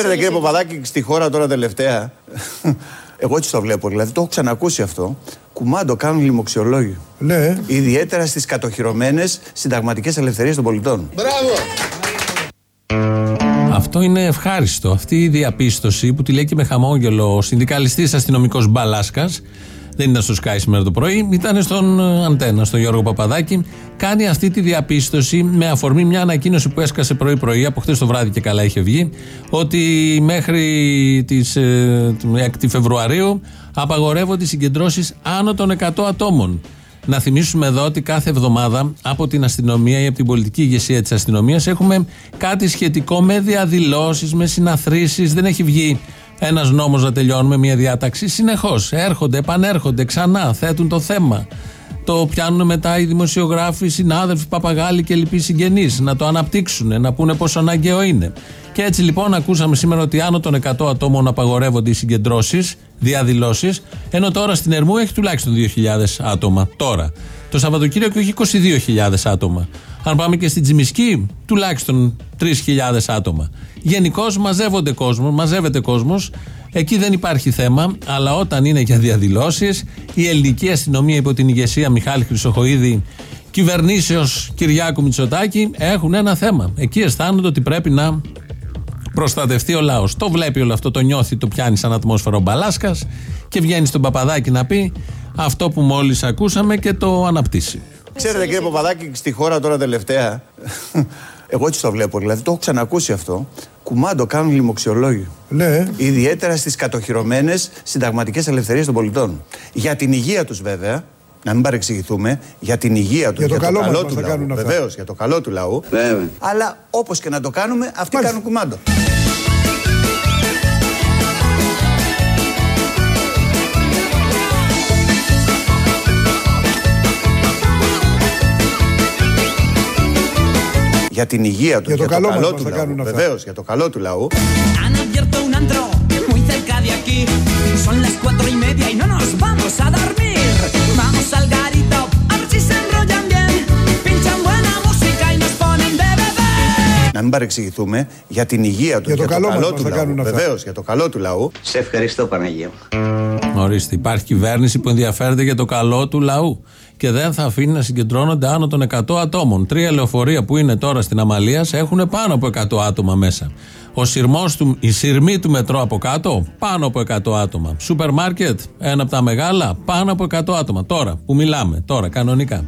Ξέρετε κύριε Παπαδάκη, στη χώρα τώρα τελευταία, εγώ έτσι το βλέπω, δηλαδή το έχω ξανακούσει αυτό, κουμάντο κάνουν λοιμοξιολόγοι. Ναι. Ιδιαίτερα στις κατοχυρωμένες συνταγματικές ελευθερίες των πολιτών. Μπράβο. Αυτό είναι ευχάριστο. Αυτή η διαπίστωση που τη λέει και με χαμόγελο ο συνδικαλιστής αστυνομικός Μπαλάσκας, δεν ήταν στο Sky σήμερα το πρωί, ήταν στον ε, Αντένα, στον Γιώργο Παπαδάκη. Κάνει αυτή τη διαπίστωση με αφορμή μια ανακοίνωση που έσκασε πρωί-πρωί, από χθες το βράδυ και καλά είχε βγει, ότι μέχρι τις 6 Φεβρουαρίου απαγορεύονται οι συγκεντρώσεις άνω των 100 ατόμων. Να θυμίσουμε εδώ ότι κάθε εβδομάδα από την αστυνομία ή από την πολιτική ηγεσία της αστυνομίας έχουμε κάτι σχετικό με διαδηλώσεις, με συναθρήσεις. Δεν έχει βγει ένας νόμος να τελειώνουμε μια διάταξη. Συνεχώς έρχονται, επανέρχονται, ξανά θέτουν το θέμα. Το πιάνουν μετά οι δημοσιογράφοι, οι συνάδελφοι, παπαγάλοι και λοιποί συγγενείς να το αναπτύξουν, να πούνε πόσο αναγκαίο είναι. Και έτσι λοιπόν ακούσαμε σήμερα ότι άνω των 100 ατόμων απαγορεύονται οι συγκεντρώσεις, διαδηλώσεις, ενώ τώρα στην Ερμού έχει τουλάχιστον 2.000 άτομα. Τώρα. Το Σαββατοκύριακο έχει 22.000 άτομα. Αν πάμε και στην Τζιμισκή, τουλάχιστον 3.000 άτομα. Γενικώς μαζεύονται κόσμος, μαζεύεται κόσμος. Εκεί δεν υπάρχει θέμα, αλλά όταν είναι για διαδηλώσεις, η ελληνική αστυνομία υπό την ηγεσία Μιχάλη Χρυσοχοίδη, κυβερνήσεως Κυριάκου Μητσοτάκη, έχουν ένα θέμα. Εκεί αισθάνονται ότι πρέπει να προστατευτεί ο λαός. Το βλέπει όλο αυτό, το νιώθει, το πιάνει σαν ατμόσφαιρο μπαλάσκας και βγαίνει στον Παπαδάκη να πει αυτό που μόλις ακούσαμε και το αναπτύσσει. Ξέρετε κύριε Παπαδάκη, στη χώρα τώρα τελευταία, εγώ έτσι το βλέπω, δηλαδή το έχω ξανακούσει αυτό, κουμάντο κάνουν λοιμοξιολόγοι. Ναι. Ιδιαίτερα στις κατοχυρωμένες συνταγματικές ελευθερίες των πολιτών. Για την υγεία τους βέβαια, να μην παρεξηγηθούμε, για την υγεία τους, Για το καλό μας μας του τα λαού. κάνουν αυτά. Βεβαίως, για το καλό του λαού. Αλλά όπως και να το κάνουμε, αυτοί Μάλιστα. κάνουν κουμάντο. Για την υγεία του, Για το καλό μας μας του τα λαού. κάνουν αυτά. Βεβαίως, για το καλό του λαού. Han abierto un antro muy cerca de aquí. Son las cuatro y media y no nos vamos a dormir. Vamos al garito a ver si se enrollan bien. Pinchan buena música y nos ponen de beber. Να μην παρεξηγηθούμε, για την υγεία του, Για το καλό μας μας του τα λαού. κάνουν αυτά. Βεβαίως, για το καλό του λαού. Σε ευχαριστώ Παναγία μου. Ορίστε, υπάρχει κυβέρνηση που ενδιαφέρεται για το καλό του λαού και δεν θα αφήνει να συγκεντρώνονται άνω των 100 ατόμων. Τρία λεωφορεία που είναι τώρα στην Αμαλίας έχουν πάνω από 100 άτομα μέσα. Ο σειρμός του, η σειρμή του μετρό από κάτω, πάνω από 100 άτομα. Σούπερ μάρκετ, ένα από τα μεγάλα, πάνω από 100 άτομα. Τώρα που μιλάμε, τώρα κανονικά.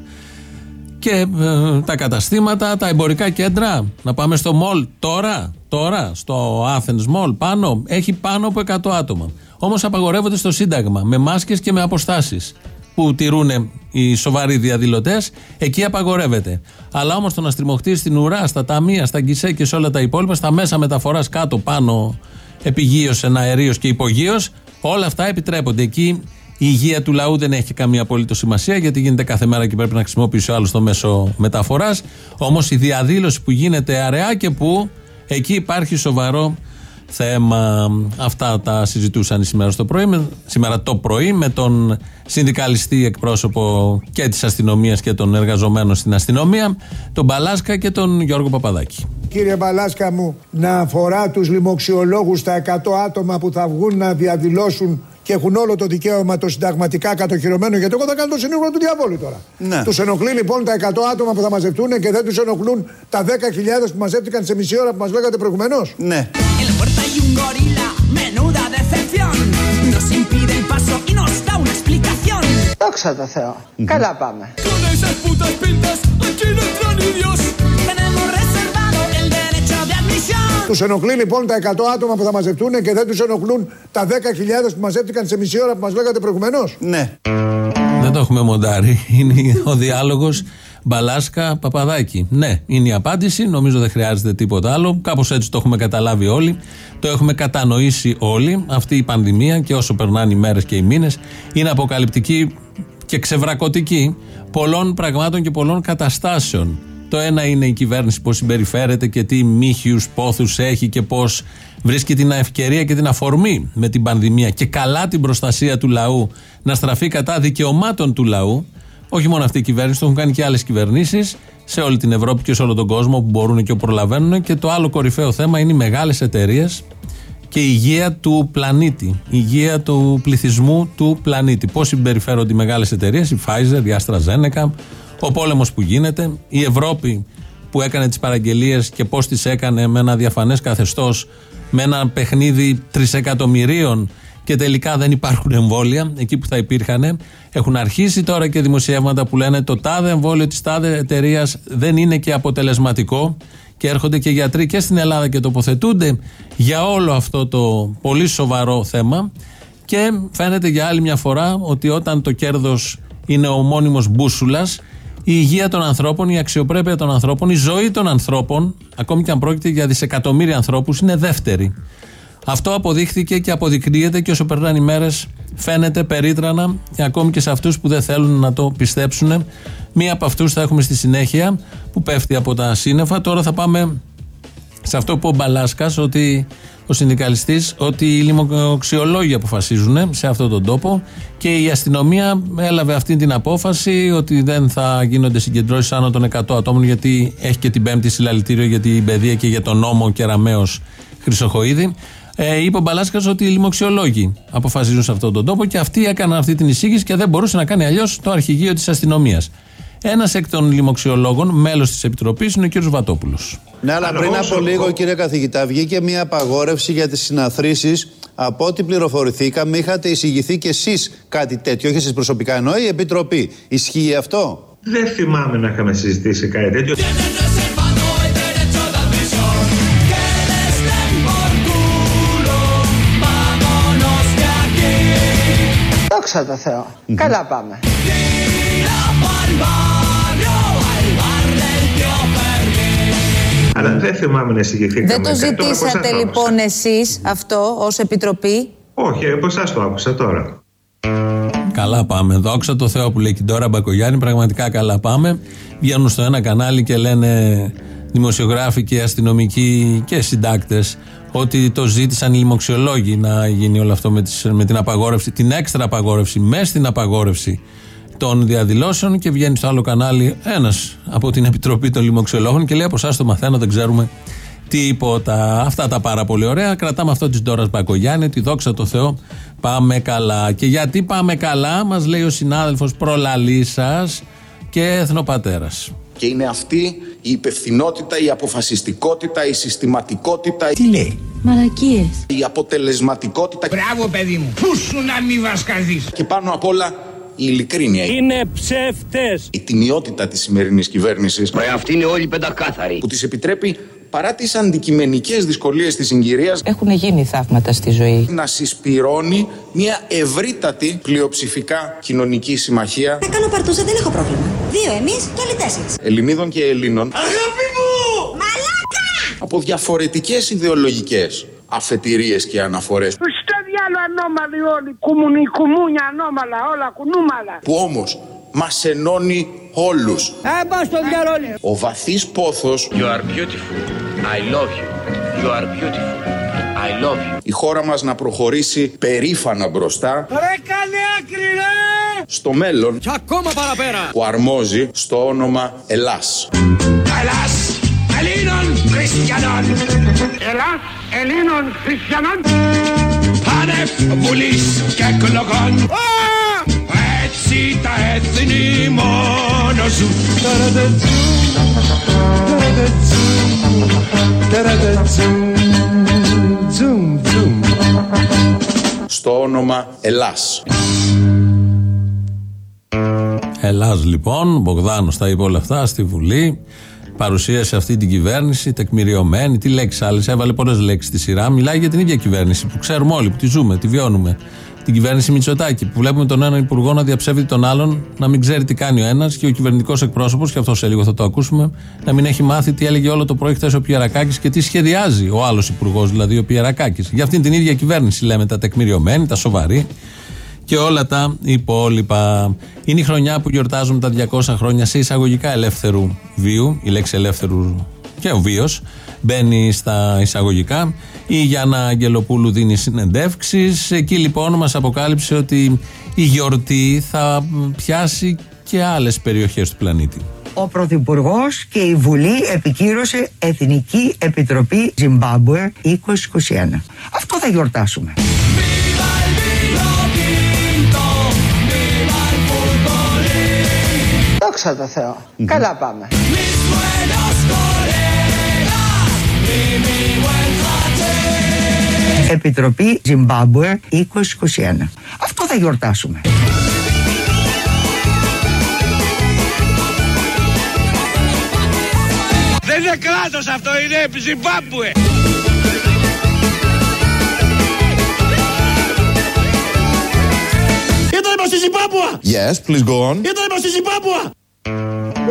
Και ε, τα καταστήματα, τα εμπορικά κέντρα, να πάμε στο μολ τώρα, τώρα, στο Athens Mall πάνω, έχει πάνω από 100 άτομα. Όμως απαγορεύονται στο Σύνταγμα με μάσκες και με αποστάσεις που τηρούν οι σοβαροί διαδηλωτές, εκεί απαγορεύεται. Αλλά όμως το να στριμωχτεί στην ουρά, στα ταμεία, στα γκισέ και σε όλα τα υπόλοιπα, στα μέσα μεταφοράς κάτω, πάνω, επιγείως, εναερίω και υπογείως, όλα αυτά επιτρέπονται. Εκεί η υγεία του λαού δεν έχει καμία απολύτως σημασία γιατί γίνεται κάθε μέρα και πρέπει να χρησιμοποιήσει ο άλλος το μέσο μεταφοράς. Όμως η διαδήλωση που γίνεται αραιά και που εκεί υπάρχει σοβαρό θέμα. Αυτά τα συζητούσαν σήμερα, στο πρωί, με- σήμερα το πρωί με τον συνδικαλιστή εκπρόσωπο και της αστυνομίας και των εργαζομένων στην αστυνομία, τον Μπαλάσκα και τον Γιώργο Παπαδάκη. Κύριε Μπαλάσκα μου, να αφορά τους λοιμοξιολόγους τα 100 άτομα που θα βγουν να διαδηλώσουν και έχουν όλο το δικαίωμα το συνταγματικά κατοχυρωμένο. Γιατί εγώ θα κάνω το συνήγορο του διαβόλου τώρα. Ναι. Τους ενοχλεί λοιπόν τα 100 άτομα που θα μαζευτούν και δεν τους ενοχλούν τα 10.000 που μαζεύτηκαν σε μισή ώρα που μας λέγατε προηγουμένως; Ναι. En la puerta hay un gorila, menuda decepción. Nos impide el paso y nos da una explicación. Δόξα τω Θεώ. Καλά πάμε. Con esas putas pintas, aquí no entra ni Dios. Tenemos reservado el derecho de admisión. Τους ενοχλεί λοιπόν τα 100 άτομα που θα μαζευτούν και δεν τους ενοχλούν τα 10.000 που μαζεύτηκαν σε μισή ώρα που μας λέγατε προηγουμένως; Ναι. Δεν το έχουμε μοντάρει. Είναι ο διάλογος Μπαλάσκα Παπαδάκη. Ναι, είναι η απάντηση. Νομίζω δεν χρειάζεται τίποτα άλλο. Κάπως έτσι το έχουμε καταλάβει όλοι. Το έχουμε κατανοήσει όλοι. Αυτή η πανδημία και όσο περνάνε οι μέρες και οι μήνες είναι αποκαλυπτική και ξεβρακωτική πολλών πραγμάτων και πολλών καταστάσεων. Το ένα είναι η κυβέρνηση πώς συμπεριφέρεται και τι μύχιους πόθους έχει και πώς βρίσκει την ευκαιρία και την αφορμή με την πανδημία και καλά την προστασία του λαού να στραφεί κατά δικαιωμάτων του λαού. Όχι μόνο αυτή η κυβέρνηση, το έχουν κάνει και άλλες κυβερνήσεις σε όλη την Ευρώπη και σε όλο τον κόσμο που μπορούν και προλαβαίνουν. Και το άλλο κορυφαίο θέμα είναι οι μεγάλες εταιρείες και η υγεία του πλανήτη, η υγεία του πληθυσμού του πλανήτη. Πώς συμπεριφέρονται οι μεγάλες εταιρείες, η Pfizer, η AstraZeneca, ο πόλεμος που γίνεται, η Ευρώπη που έκανε τις παραγγελίες και πώς τις έκανε με ένα διαφανές καθεστώς, με ένα παιχνίδι τρισεκατομμυρίων και τελικά δεν υπάρχουν εμβόλια εκεί που θα υπήρχαν. Έχουν αρχίσει τώρα και δημοσιεύματα που λένε το τάδε εμβόλιο της τάδε εταιρείας δεν είναι και αποτελεσματικό και έρχονται και γιατροί και στην Ελλάδα και τοποθετούνται για όλο αυτό το πολύ σοβαρό θέμα και φαίνεται για άλλη μια φορά ότι όταν το κέρδος είναι ο μόνιμος μπούσουλας η υγεία των ανθρώπων, η αξιοπρέπεια των ανθρώπων, η ζωή των ανθρώπων, ακόμη και αν πρόκειται για δισεκατομμύρια ανθρώπους, είναι δεύτερη. Αυτό αποδείχθηκε και αποδεικνύεται και όσο περνάνε οι μέρες φαίνεται περίτρανα και ακόμη και σε αυτούς που δεν θέλουν να το πιστέψουν. Μία από αυτούς θα έχουμε στη συνέχεια που πέφτει από τα σύννεφα. Τώρα θα πάμε σε αυτό που ο Μπαλάσκας, ότι ο συνδικαλιστής, ότι οι λιμοξιολόγοι αποφασίζουν σε αυτόν τον τόπο και η αστυνομία έλαβε αυτή την απόφαση ότι δεν θα γίνονται συγκεντρώσεις άνω των 100 ατόμων γιατί έχει και την πέμπτη συλλαλητήριο για την παιδεία και για τον νόμο Κεραμαίο Χρυσοχοίδη. Ε, είπε ο Μπαλάσκας ότι οι λοιμοξιολόγοι αποφασίζουν σε αυτόν τον τόπο και αυτοί έκαναν αυτή την εισήγηση και δεν μπορούσε να κάνει αλλιώς το αρχηγείο της αστυνομίας. Ένας εκ των λοιμοξιολόγων, μέλος της Επιτροπής, είναι ο κ. Βατόπουλος. Ναι, αλλά πριν από λίγο, κύριε καθηγητά, βγήκε μια απαγόρευση για τις συναθρήσεις. Από ό,τι πληροφορηθήκαμε, είχατε εισηγηθεί κι εσείς κάτι τέτοιο, όχι εσείς προσωπικά, ενώ η Επιτροπή. Ισχύει αυτό; Δεν θυμάμαι να είχαμε συζητήσει κάτι τέτοιο. Δόξα τω Θεώ. Καλά πάμε. Αλλά δεν θυμάμαι να εισηγηθήκαμε. Δεν το κάτι. Τώρα από εσάς ζητήσατε το άκουσα; λοιπόν εσείς αυτό ως Επιτροπή; Όχι, από εσά το άκουσα τώρα; Καλά πάμε. Δόξα τω Θεώ που λέει και τώρα Μπακογιάννη. Πραγματικά καλά πάμε. Βγαίνουν στο ένα κανάλι και λένε δημοσιογράφοι και αστυνομικοί και συντάκτες ότι το ζήτησαν οι λοιμοξιολόγοι να γίνει όλο αυτό με, τις, με την απαγόρευση, την έξτρα απαγόρευση, μέσα στην απαγόρευση των διαδηλώσεων και βγαίνει στο άλλο κανάλι ένας από την Επιτροπή των Λοιμοξιολόγων και λέει από εσάς το μαθαίνω, δεν ξέρουμε τίποτα. Αυτά τα πάρα πολύ ωραία. Κρατάμε αυτό της Ντόρας Μπακογιάννη, τη δόξα τω Θεώ. Πάμε καλά. Και γιατί πάμε καλά, μας λέει ο συνάδελφος προλαλής σας και εθνοπατέρας. Και είναι αυτή η υπευθυνότητα, η αποφασιστικότητα, η συστηματικότητα. Τι λέει; Μαρακίες. Η αποτελεσματικότητα. Μπράβο, παιδί μου. Πού σου να μη βασκαδείς. Και πάνω απ' όλα η ειλικρίνεια. Είναι ψεύτες. Η τιμιότητα της σημερινής κυβέρνησης. Ρε αυτοί είναι όλοι πεντακάθαροι. Που της επιτρέπει παρά τις αντικειμενικές δυσκολίες της συγκυρίας Έχουν γίνει θαύματα στη ζωή. να συσπυρώνει μια ευρύτατη πλειοψηφικά κοινωνική συμμαχία Θα κάνω παρτούζα, δεν έχω πρόβλημα. Δύο εμείς και άλλοι τέσσερις. Ελληνίδων και Ελλήνων Αγάπη μου! Μαλάκα! από διαφορετικές ιδεολογικές αφετηρίες και αναφορές Στο διάλο ανώμαλοι όλοι. Κουμουνι, κουμούνια ανώμαλα, όλα κουνούμαλα. που όμως μας ενώνει όλους. Ε, πας στο διάλο όλοι. Ο βαθύς πόθος You are beautiful. I love you. You are beautiful. I love you. η χώρα μας να προχωρήσει περήφανα μπροστά Ρε καλή άκρη ρε! στο μέλλον Κι ακόμα παραπέρα. που αρμόζει στο όνομα Ελλάς. Ελλάς Ελλήνων Χριστιανών. Ελλάς Ελλήνων Χριστιανών. Πάνευ βουλής και εκλογών. Έτσι τα έθνη μόνο σου. Στο όνομα Ελλάς. Ελλάς λοιπόν, ο Μπογδάνος τα είπε όλα αυτά στη Βουλή. Παρουσίασε αυτή την κυβέρνηση, τεκμηριωμένη. Τι λέξεις άλλες, έβαλε πολλές λέξεις στη σειρά. Μιλάει για την ίδια κυβέρνηση που ξέρουμε όλοι, που τη ζούμε, τη βιώνουμε. Την κυβέρνηση Μητσοτάκη, που βλέπουμε τον έναν υπουργό να διαψεύδει τον άλλον, να μην ξέρει τι κάνει ο ένας και ο κυβερνητικός εκπρόσωπος, και αυτό σε λίγο θα το ακούσουμε, να μην έχει μάθει τι έλεγε όλο το πρωί χθες ο Πιερακάκης και τι σχεδιάζει ο άλλος υπουργός, δηλαδή ο Πιερακάκης. Για αυτήν την ίδια κυβέρνηση λέμε τα τεκμηριωμένη, τα σοβαρή και όλα τα υπόλοιπα. Είναι η χρονιά που γιορτάζουμε τα 200 χρόνια σε εισαγωγικά ελεύθερου βίου. Η λέξη ελεύθερου και ο βίος μπαίνει στα εισαγωγικά. Η Γιάννα Αγγελοπούλου δίνει συνεντεύξεις. Εκεί λοιπόν μας αποκάλυψε ότι η γιορτή θα πιάσει και άλλες περιοχές του πλανήτη. ο Πρωθυπουργός και η Βουλή επικύρωσε Εθνική Επιτροπή Ζιμπάμπουε 2021. Αυτό θα γιορτάσουμε. Δόξα τω Θεώ. Καλά πάμε. Επιτροπή Ζιμπάμπουε 2021. Αυτό θα γιορτάσουμε. Δεν είναι κράτος αυτό, είναι Ζιμπάμπουε. Ήταν στη Ζιμπάμπουα! Yes, please go on. Ήταν στη Ζιμπάμπουα!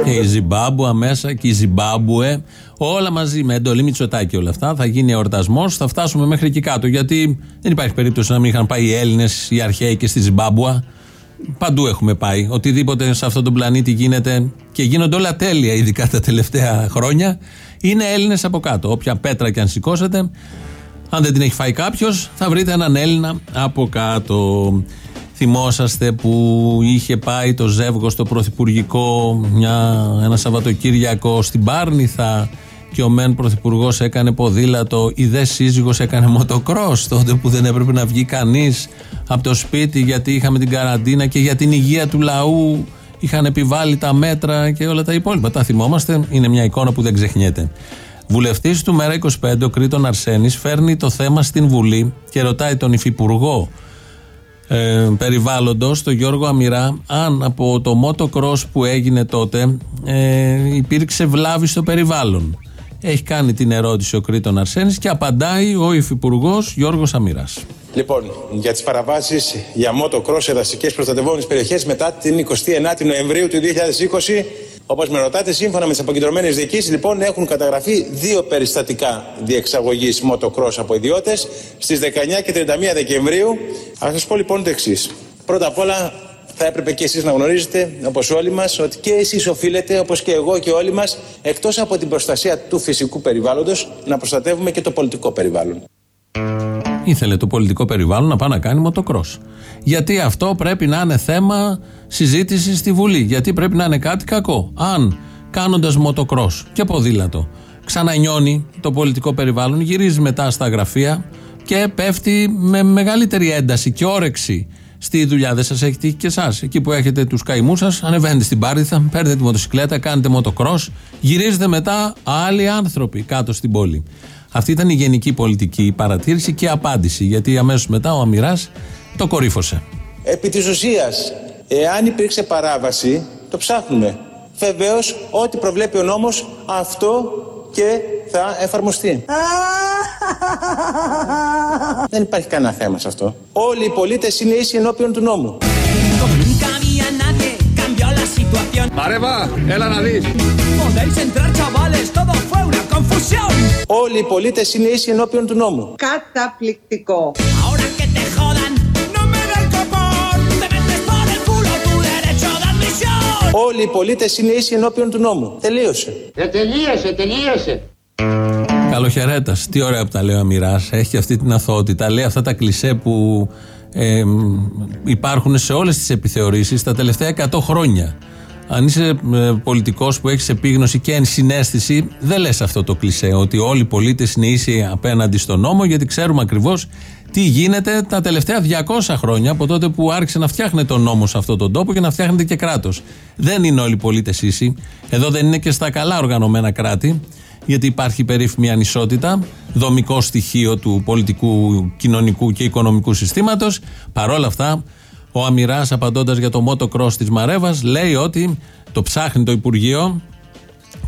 Και η Ζιμπάμπουα μέσα και η Ζιμπάμπουε. Όλα μαζί με εντολή Μητσοτάκη όλα αυτά. Θα γίνει εορτασμός, θα φτάσουμε μέχρι εκεί κάτω. Γιατί δεν υπάρχει περίπτωση να μην είχαν πάει οι Έλληνες, οι αρχαίοι και στη Ζιμπάμπουα. Παντού έχουμε πάει. Οτιδήποτε σε αυτόν τον πλανήτη γίνεται και γίνονται όλα τέλεια, ειδικά τα τελευταία χρόνια, είναι Έλληνες από κάτω. Όποια πέτρα και αν σηκώσετε, αν δεν την έχει φάει κάποιος, θα βρείτε έναν Έλληνα από κάτω. Θυμόσαστε που είχε πάει το ζεύγο στο Πρωθυπουργικό μια, ένα Σαββατοκύριακο στην Πάρνηθα και ο μεν Πρωθυπουργός έκανε ποδήλατο, η δε σύζυγος έκανε μοτοκρός τότε που δεν έπρεπε να βγει κανείς από το σπίτι γιατί είχαμε την καραντίνα και για την υγεία του λαού είχαν επιβάλει τα μέτρα και όλα τα υπόλοιπα. Τα θυμόμαστε, είναι μια εικόνα που δεν ξεχνιέται. Βουλευτής του Μέρα 25, ο Κρήτον Αρσένης, φέρνει το θέμα στην Βουλή και ρωτάει τον Υφυπουργό ε, περιβάλλοντος, τον Γιώργο Αμυρά, αν από το motocross που έγινε τότε ε, υπήρξε βλάβη στο περιβάλλον. Έχει κάνει την ερώτηση ο Κρήτον Αρσένης και απαντάει ο Υφυπουργός Γιώργος Αμυράς. Λοιπόν, για τις παραβάσεις για motocross σε δασικές προστατευόμενες περιοχές μετά την 29η Νοεμβρίου του 2020, όπως με ρωτάτε, σύμφωνα με τις αποκεντρωμένες διοικήσεις, λοιπόν, έχουν καταγραφεί δύο περιστατικά διεξαγωγής motocross από ιδιώτες στις 19 και 31 Δεκεμβρίου. Ας σας πω λοιπόν το εξής. Πρώτα απ' όλα θα έπρεπε και εσείς να γνωρίζετε, όπως όλοι μας, ότι και εσείς οφείλετε, όπως και εγώ και όλοι μας, εκτός από την προστασία του φυσικού περιβάλλοντος, να προστατεύουμε και το πολιτικό περιβάλλον. Ήθελε το πολιτικό περιβάλλον να πάει να κάνει μοτοκρός. Γιατί αυτό πρέπει να είναι θέμα συζήτησης στη Βουλή. Γιατί πρέπει να είναι κάτι κακό. Αν κάνοντας μοτοκρός και ποδήλατο ξανανιώνει το πολιτικό περιβάλλον, γυρίζει μετά στα γραφεία και πέφτει με μεγαλύτερη ένταση και όρεξη στη δουλειά. Δεν σας έχει τύχει και εσάς. Εκεί που έχετε τους καημούς σας, ανεβαίνετε στην Πάρηθα, παίρνετε τη μοτοσυκλέτα, κάνετε μοτοκρό, γυρίζετε μετά άλλοι άνθρωποι κάτω στην πόλη. Αυτή ήταν η γενική πολιτική παρατήρηση και απάντηση, γιατί αμέσως μετά ο Αμυράς το κορύφωσε. Επί της ουσίας, εάν υπήρξε παράβαση, το ψάχνουμε. Βεβαίως, ό,τι προβλέπει ο νόμος, αυτό και θα εφαρμοστεί. Δεν υπάρχει κανένα θέμα σε αυτό. Όλοι οι πολίτες είναι ίσοι ενώπιον του νόμου. Situación. Μαρέβα, έλα να δεις. Podéis entrar, chavales, todo fue una confusión. Όλοι οι πολίτες είναι ίσοι ενώπιον του νόμου. Καταπληκτικό. Ahora que te jodan, no me da el copón. Te metes por el culo tu derecho de admisión. Όλοι οι πολίτες είναι ίσοι ενώπιον του νόμου. Τελείωσε. Ε, τελείωσε, τελείωσε. Καλοχαιρέτας. Τι ωραία που τα λέει ο Αμυράς. Έχει αυτή την αθωότητα. Λέει αυτά τα κλισέ που ε, υπάρχουν σε όλες τις επιθεωρήσεις τα τελευταία 100 χρόνια. Αν είσαι ε, πολιτικός που έχεις επίγνωση και ενσυναίσθηση, δεν λες αυτό το κλισέ. Ότι όλοι οι πολίτες είναι ίσοι απέναντι στον νόμο, γιατί ξέρουμε ακριβώς τι γίνεται τα τελευταία 200 χρόνια από τότε που άρχισε να φτιάχνει τον νόμος σε αυτόν τον τόπο και να φτιάχνεται και κράτος. Δεν είναι όλοι οι πολίτες ίσοι. Εδώ δεν είναι και στα καλά οργανωμένα κράτη, γιατί υπάρχει περίφημη ανισότητα, δομικό στοιχείο του πολιτικού, κοινωνικού και οικονομικού συστήματος. Παρόλα αυτά, ο Αμυρά, απαντώντας για το motocross της Μαρέβας, λέει ότι το ψάχνει το Υπουργείο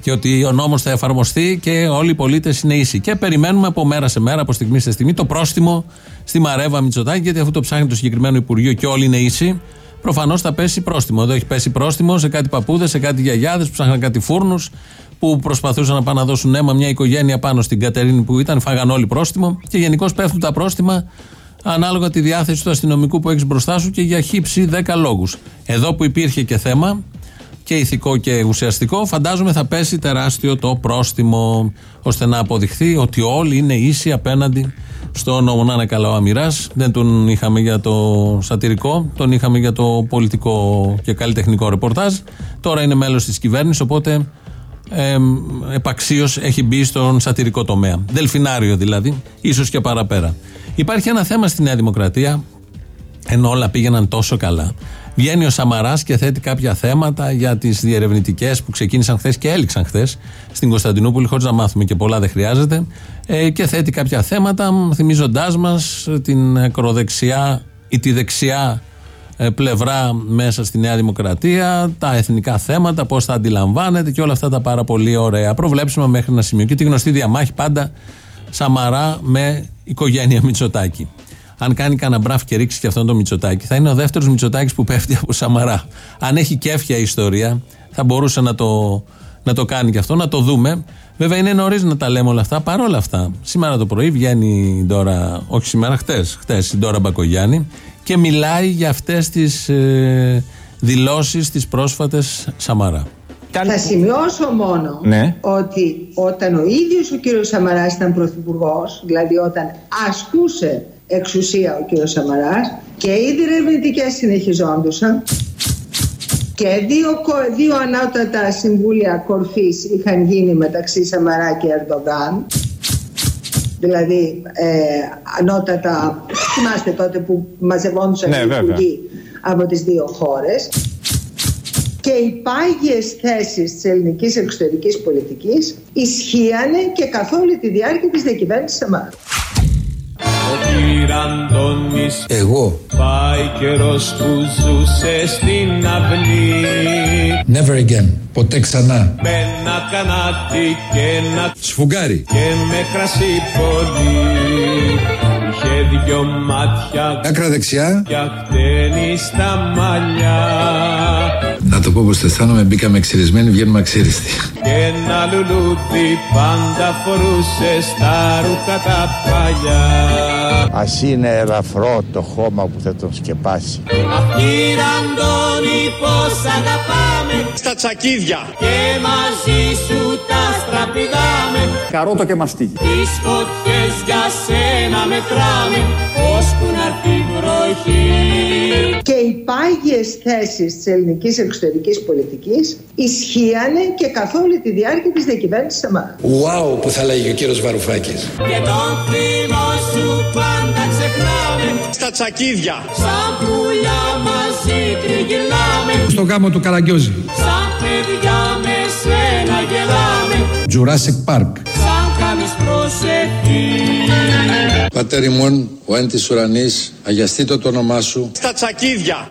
και ότι ο νόμος θα εφαρμοστεί και όλοι οι πολίτες είναι ίσοι. Και περιμένουμε από μέρα σε μέρα, από στιγμή σε στιγμή, το πρόστιμο στη Μαρέβα Μητσοτάκη, γιατί αφού το ψάχνει το συγκεκριμένο Υπουργείο και όλοι είναι ίσοι, προφανώς θα πέσει πρόστιμο. Εδώ έχει πέσει πρόστιμο σε κάτι παππούδες, σε κάτι γιαγιάδες που ψάχναν κάτι φούρνους, που προσπαθούσαν να πάνε να δώσουν αίμα μια οικογένεια πάνω στην Κατερίνη που ήταν, φάγαν όλοι πρόστιμο και γενικώς πέφτουν τα πρόστιμα ανάλογα τη διάθεση του αστυνομικού που έχεις μπροστά σου και για χύψη 10 λόγους. Εδώ που υπήρχε και θέμα, και ηθικό και ουσιαστικό, φαντάζομαι θα πέσει τεράστιο το πρόστιμο ώστε να αποδειχθεί ότι όλοι είναι ίσοι απέναντι στο νόμο. Να είναι καλά ο Αμυράς. Δεν τον είχαμε για το σατυρικό, τον είχαμε για το πολιτικό και καλλιτεχνικό ρεπορτάζ. Τώρα είναι μέλος της κυβέρνησης, οπότε ε, επαξίως έχει μπει στον σατυρικό τομέα. Δελφινάριο δηλαδή, ίσως και παραπέρα. Υπάρχει ένα θέμα στη Νέα Δημοκρατία, ενώ όλα πήγαιναν τόσο καλά. Βγαίνει ο Σαμαράς και θέτει κάποια θέματα για τις διερευνητικές που ξεκίνησαν χθες και έληξαν χθες στην Κωνσταντινούπολη, χωρίς να μάθουμε και πολλά, δεν χρειάζεται. Ε, και θέτει κάποια θέματα, θυμίζοντάς μας την ακροδεξιά ή τη δεξιά ε, πλευρά μέσα στη Νέα Δημοκρατία, τα εθνικά θέματα, πώς θα αντιλαμβάνεται και όλα αυτά τα πάρα πολύ ωραία. Προβλέψουμε μέχρι ένα σημείο. Και τη γνωστή διαμάχη πάντα Σαμαρά με οικογένεια Μητσοτάκη. Αν κάνει κανένα μπράφ και ρίξει και αυτόν τον Μητσοτάκη, θα είναι ο δεύτερος Μητσοτάκης που πέφτει από Σαμαρά. Αν έχει κέφια η ιστορία, θα μπορούσε να το, να το κάνει και αυτό, να το δούμε. Βέβαια είναι νωρίς να τα λέμε όλα αυτά. Παρ' όλα αυτά, σήμερα το πρωί βγαίνει η Ντόρα, όχι σήμερα, χτες, χτες, η Ντόρα Μπακογιάννη και μιλάει για αυτές τις ε, δηλώσεις τι πρόσφατες Σαμαρά. Θα σημειώσω μόνο Ναι. ότι όταν ο ίδιος ο κύριος Σαμαράς ήταν πρωθυπουργός, δηλαδή όταν ασκούσε εξουσία ο κύριος Σαμαράς και οι διερευνητικές συνεχιζόντουσαν και δύο, κο- δύο ανώτατα συμβούλια κορφής είχαν γίνει μεταξύ Σαμαρά και Ερντογάν δηλαδή ε, ανώτατα θυμάστε τότε που μαζευόντουσαν Ναι, οι βέβαια. υπουργοί από τις δύο χώρες και οι πάγιες θέσεις της ελληνικής εξωτερικής πολιτικής ισχύανε και καθ' όλη τη διάρκεια της διακυβέρνησης Σαμαρά. Εγώ. Πάει καιρός που ζούσε στην αυλή. Never again. Ποτέ ξανά. Με ένα κανάτι και ένα Σφουγγάρι. και με κρασί πολύ. Είχε δυο μάτια Άκρα δεξιά. και ακτένει στα μαλλιά Να το πω πως το αισθάνομαι Μπήκαμε ξυρισμένοι βγαίνουμε αξίριστοι Και ένα λουλούδι πάντα φορούσε στα ρούχα τα παλιά Ας είναι ελαφρό το χώμα που θα τον σκεπάσει. Κύριε Αντώνη πως αγαπάμε Στα τσακίδια. Και μαζί σου τα στραπηδάμε Καρότο και μαστίγι. Τις φωτιές για σένα μετράμε Ώσπου Και οι πάγιες θέσεις της ελληνικής εξωτερικής πολιτικής ισχύανε και καθ' όλη τη διάρκεια της διακυβέρνησης Σαμαρά. Wow που θα λέγει ο κύριος Βαρουφάκης. Και τον θύμο σου πάντα ξεχνάμε. Στα τσακίδια. Σαν πουλιά μαζί τριγυρνάμε. Στο γάμο του Καραγκιόζη. Σαν παιδιά με σένα γελάμε. Jurassic Park. Σαν κάνεις προσευχή Πατέρ ημών, ο εν της ουρανής, αγιαστήτω το όνομά σου. Στα τσακίδια.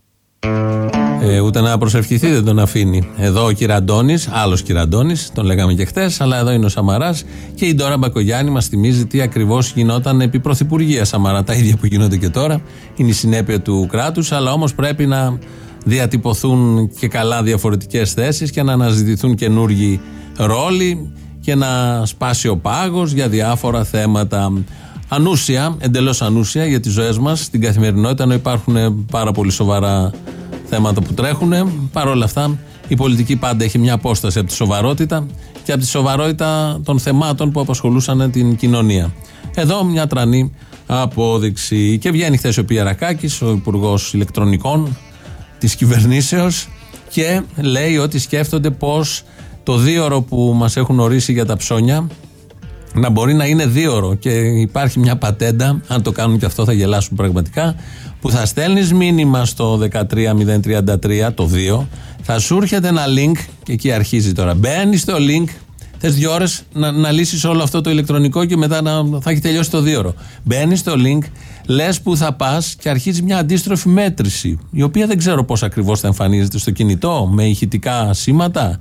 Ε, ούτε να προσευχηθεί δεν τον αφήνει. Εδώ ο Κυραντώνης, άλλος Κυραντώνης, τον λέγαμε και χθες, αλλά εδώ είναι ο Σαμαράς και η Ντόρα Μπακογιάννη μας θυμίζει τι ακριβώς γινόταν επί Πρωθυπουργίας Σαμαρά. Τα ίδια που γίνονται και τώρα. Είναι η συνέπεια του κράτους, αλλά όμως πρέπει να διατυπωθούν και καλά διαφορετικές θέσεις και να αναζητηθούν καινούργιοι ρόλοι και να σπάσει ο πάγος για διάφορα θέματα. Ανούσια, εντελώς ανούσια για τις ζωές μας, στην καθημερινότητα, ενώ υπάρχουν πάρα πολύ σοβαρά θέματα που τρέχουν. Παρ' όλα αυτά, η πολιτική πάντα έχει μια απόσταση από τη σοβαρότητα και από τη σοβαρότητα των θεμάτων που απασχολούσαν την κοινωνία. Εδώ μια τρανή απόδειξη. Και βγαίνει χθες ο Πιερακάκης, ο Υπουργός Ηλεκτρονικών της κυβερνήσεως, και λέει ότι σκέφτονται πώς το δίωρο που μας έχουν ορίσει για τα ψώνια να μπορεί να είναι δίωρο και υπάρχει μια πατέντα, αν το κάνουν και αυτό θα γελάσουν πραγματικά, που θα στέλνεις μήνυμα στο 13033 το 2, θα σου έρχεται ένα link και εκεί αρχίζει τώρα. Μπαίνει στο link, θες δύο ώρες να, να λύσεις όλο αυτό το ηλεκτρονικό και μετά να, θα έχει τελειώσει το δίωρο. Μπαίνει στο link, λες που θα πας και αρχίζει μια αντίστροφη μέτρηση, η οποία δεν ξέρω πώς ακριβώς θα εμφανίζεται στο κινητό, με ηχητικά σήματα,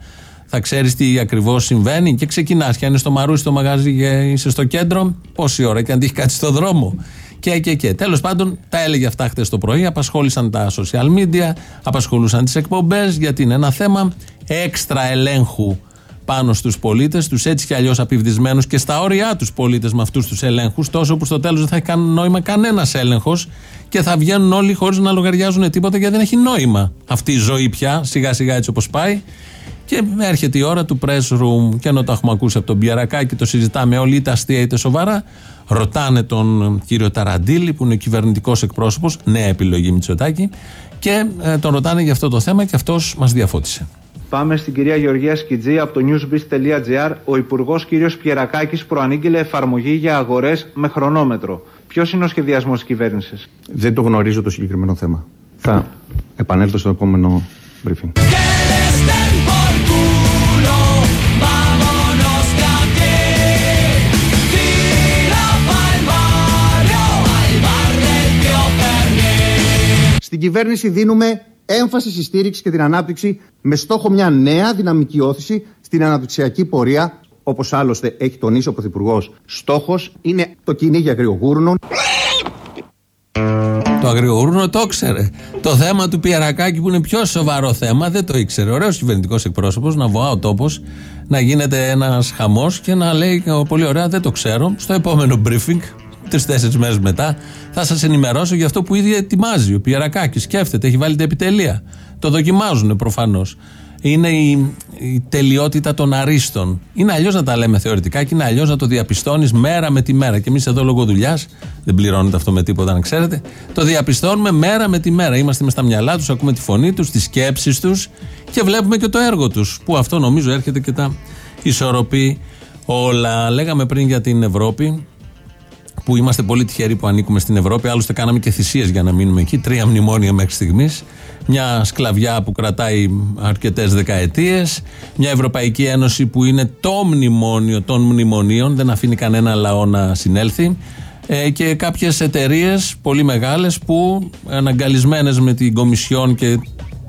θα ξέρεις τι ακριβώς συμβαίνει και ξεκινάς. Και αν είναι στο μαρούσι στο μαγαζί και είσαι στο κέντρο, πόση ώρα και αν τύχει κάτι στο δρόμο. Και, και, και. Τέλος πάντων, τα έλεγε αυτά χτες το πρωί. Απασχόλησαν τα social media, απασχολούσαν τις εκπομπές, γιατί είναι ένα θέμα έξτρα ελέγχου πάνω στους πολίτες, τους έτσι κι αλλιώς απειβδισμένους και στα όρια τους πολίτες με αυτούς τους ελέγχους, τόσο που στο τέλος δεν θα έχει καν νόημα κανένας έλεγχος και θα βγαίνουν όλοι χωρίς να λογαριάζουν τίποτα γιατί δεν έχει νόημα αυτή η ζωή πια, σιγά σιγά έτσι όπως πάει. Και έρχεται η ώρα του press room και ενώ το έχουμε ακούσει από τον Πιερακάκη, το συζητάμε όλοι είτε αστεία είτε σοβαρά. Ρωτάνε τον κύριο Ταραντήλη, που είναι ο κυβερνητικός εκπρόσωπος, νέα επιλογή Μητσοτάκη, και ε, τον ρωτάνε για αυτό το θέμα και αυτός μας διαφώτισε. Πάμε στην κυρία Γεωργία Σκιτζή από το newsbiz.gr. Ο Υπουργός κ. Πιερακάκης προανήγγειλε εφαρμογή για αγορές με χρονόμετρο. Ποιος είναι ο σχεδιασμός της κυβέρνησης; Δεν το γνωρίζω το συγκεκριμένο θέμα. Θα επανέλθω στο επόμενο briefing. Στην κυβέρνηση δίνουμε έμφαση στη στήριξη και την ανάπτυξη με στόχο μια νέα δυναμική όθηση στην αναπτυξιακή πορεία. Όπως άλλωστε έχει τονίσει ο Πρωθυπουργός, στόχος είναι το κυνήγι αγριογούρνων. Το αγριογούρνο το ήξερε. Το θέμα του Πιερακάκη που είναι πιο σοβαρό θέμα δεν το ήξερε. Ωραίος κυβερνητικός εκπρόσωπος να βοά ο τόπος, να γίνεται ένας χαμός και να λέει πολύ ωραία δεν το ξέρω. Στο επόμενο briefing τρει-τέσσερι μέρες μετά, θα σας ενημερώσω για αυτό που ήδη ετοιμάζει ο Πιερακάκης. Σκέφτεται, έχει βάλει τα επιτελεία. Το δοκιμάζουν προφανώς. Είναι η, η τελειότητα των αρίστων. Είναι αλλιώς να τα λέμε θεωρητικά και είναι αλλιώς να το διαπιστώνεις μέρα με τη μέρα. Και εμείς εδώ λόγω δουλειάς, δεν πληρώνεται αυτό με τίποτα, να ξέρετε, το διαπιστώνουμε μέρα με τη μέρα. Είμαστε με στα μυαλά τους, ακούμε τη φωνή τους, τις σκέψεις τους και βλέπουμε και το έργο τους. Που αυτό νομίζω έρχεται και τα ισορροπεί όλα. Λέγαμε πριν για την Ευρώπη που είμαστε πολύ τυχεροί που ανήκουμε στην Ευρώπη. Άλλωστε, κάναμε και θυσίες για να μείνουμε εκεί. Τρία μνημόνια μέχρι στιγμής. Μια σκλαβιά που κρατάει αρκετές δεκαετίες. Μια Ευρωπαϊκή Ένωση που είναι το μνημόνιο των μνημονίων. Δεν αφήνει κανένα λαό να συνέλθει. Ε, και κάποιες εταιρείες πολύ μεγάλες που αναγκαλισμένε με την Κομισιόν και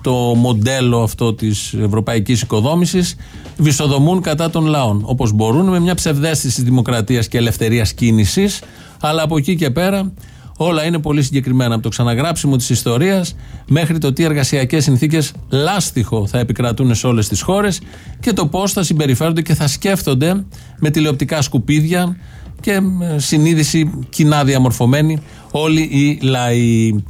το μοντέλο αυτό της ευρωπαϊκής οικοδόμησης βυσοδομούν κατά των λαών. Όπως μπορούν, με μια ψευδέστηση δημοκρατίας και ελευθερίας κίνησης, αλλά από εκεί και πέρα όλα είναι πολύ συγκεκριμένα. Από το ξαναγράψιμο της ιστορίας μέχρι το τι εργασιακές συνθήκες λάστιχο θα επικρατούν σε όλες τις χώρες και το πώς θα συμπεριφέρονται και θα σκέφτονται με τηλεοπτικά σκουπίδια και συνείδηση κοινά διαμορφωμένη όλοι οι λαοί.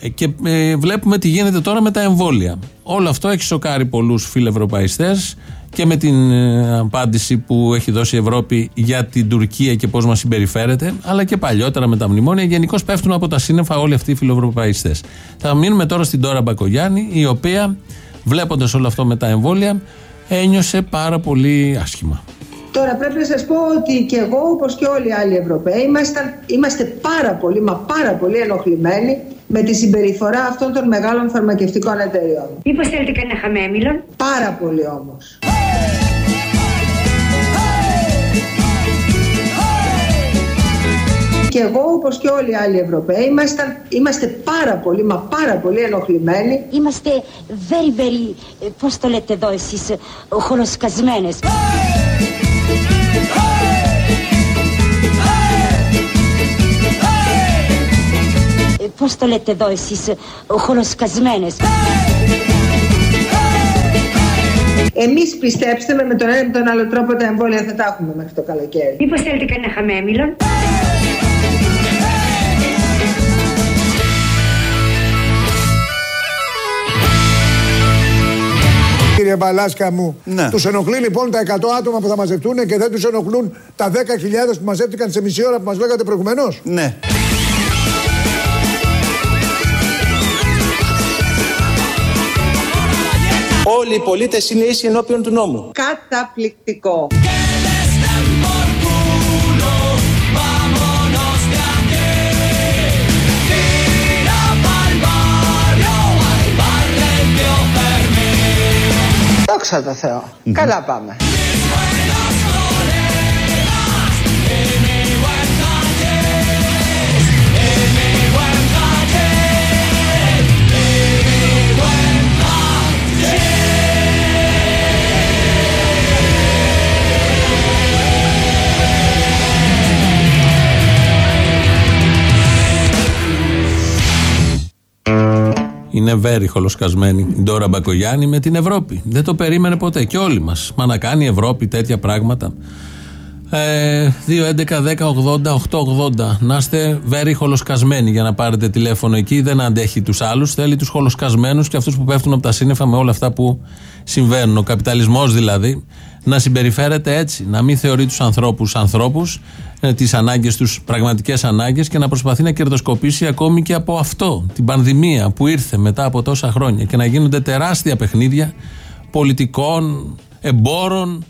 Ε, και ε, βλέπουμε τι γίνεται τώρα με τα εμβόλια. Όλο αυτό έχει σοκάρει πολλούς φιλευρωπαϊστές και με την ε, απάντηση που έχει δώσει η Ευρώπη για την Τουρκία και πώς μας συμπεριφέρεται, αλλά και παλιότερα με τα μνημόνια. Γενικώ πέφτουν από τα σύννεφα όλοι αυτοί οι φιλευρωπαϊστές. Θα μείνουμε τώρα στην Τώρα Μπακογιάννη, η οποία βλέποντας όλο αυτό με τα εμβόλια ένιωσε πάρα πολύ άσχημα. Τώρα πρέπει να σας πω ότι και εγώ όπως και όλοι οι άλλοι Ευρωπαίοι είμαστε, είμαστε πάρα πολύ μα πάρα πολύ ενοχλημένοι με τη συμπεριφορά αυτών των μεγάλων φαρμακευτικών εταιριών. Μήπως θέλετε κανένα χαμέμιλον. Πάρα πολύ όμως. Και εγώ όπως και όλοι οι άλλοι Ευρωπαίοι είμαστε, είμαστε πάρα πολύ μα πάρα πολύ ενοχλημένοι. Είμαστε very very, ε, πώς το λέτε εδώ εσείς, ε, χολοσκασμένες. Ε, Πώς το λέτε εδώ εσείς, ε, χολοσκασμένες. Εμείς πιστέψτε με, με τον ένα ή με τον άλλο τρόπο τα εμβόλια θα τα έχουμε μέχρι το καλοκαίρι. Μήπως θέλετε κανένα χαμέμιλον; Κύριε Μπαλάσκα μου, Ναι. τους ενοχλεί λοιπόν τα 100 άτομα που θα μαζευτούν και δεν τους ενοχλούν τα 10.000 που μαζεύτηκαν σε μισή ώρα που μας λέγατε προηγουμένως; Ναι. Όλοι οι πολίτες είναι ίσοι ενώπιον του νόμου. Καταπληκτικό. Δόξα τω Θεώ. Καλά πάμε. Είναι βέρη χολοσκασμένη η Ντόρα Μπακογιάννη με την Ευρώπη. Δεν το περίμενε ποτέ και όλοι μας. Μα να κάνει η Ευρώπη τέτοια πράγματα. Ε, 2.11.10.80.880 Να είστε very χολοσκασμένοι για να πάρετε τηλέφωνο εκεί. Δεν αντέχει τους άλλους. Θέλει τους χολοσκασμένους και αυτούς που πέφτουν από τα σύννεφα με όλα αυτά που συμβαίνουν. Ο καπιταλισμός δηλαδή να συμπεριφέρεται έτσι. Να μην θεωρεί τους ανθρώπους ανθρώπους, ε, τις ανάγκες τους πραγματικές ανάγκες και να προσπαθεί να κερδοσκοπήσει ακόμη και από αυτό. Την πανδημία που ήρθε μετά από τόσα χρόνια και να γίνονται τεράστια παιχνίδια πολιτικών, εμπόρων, ε,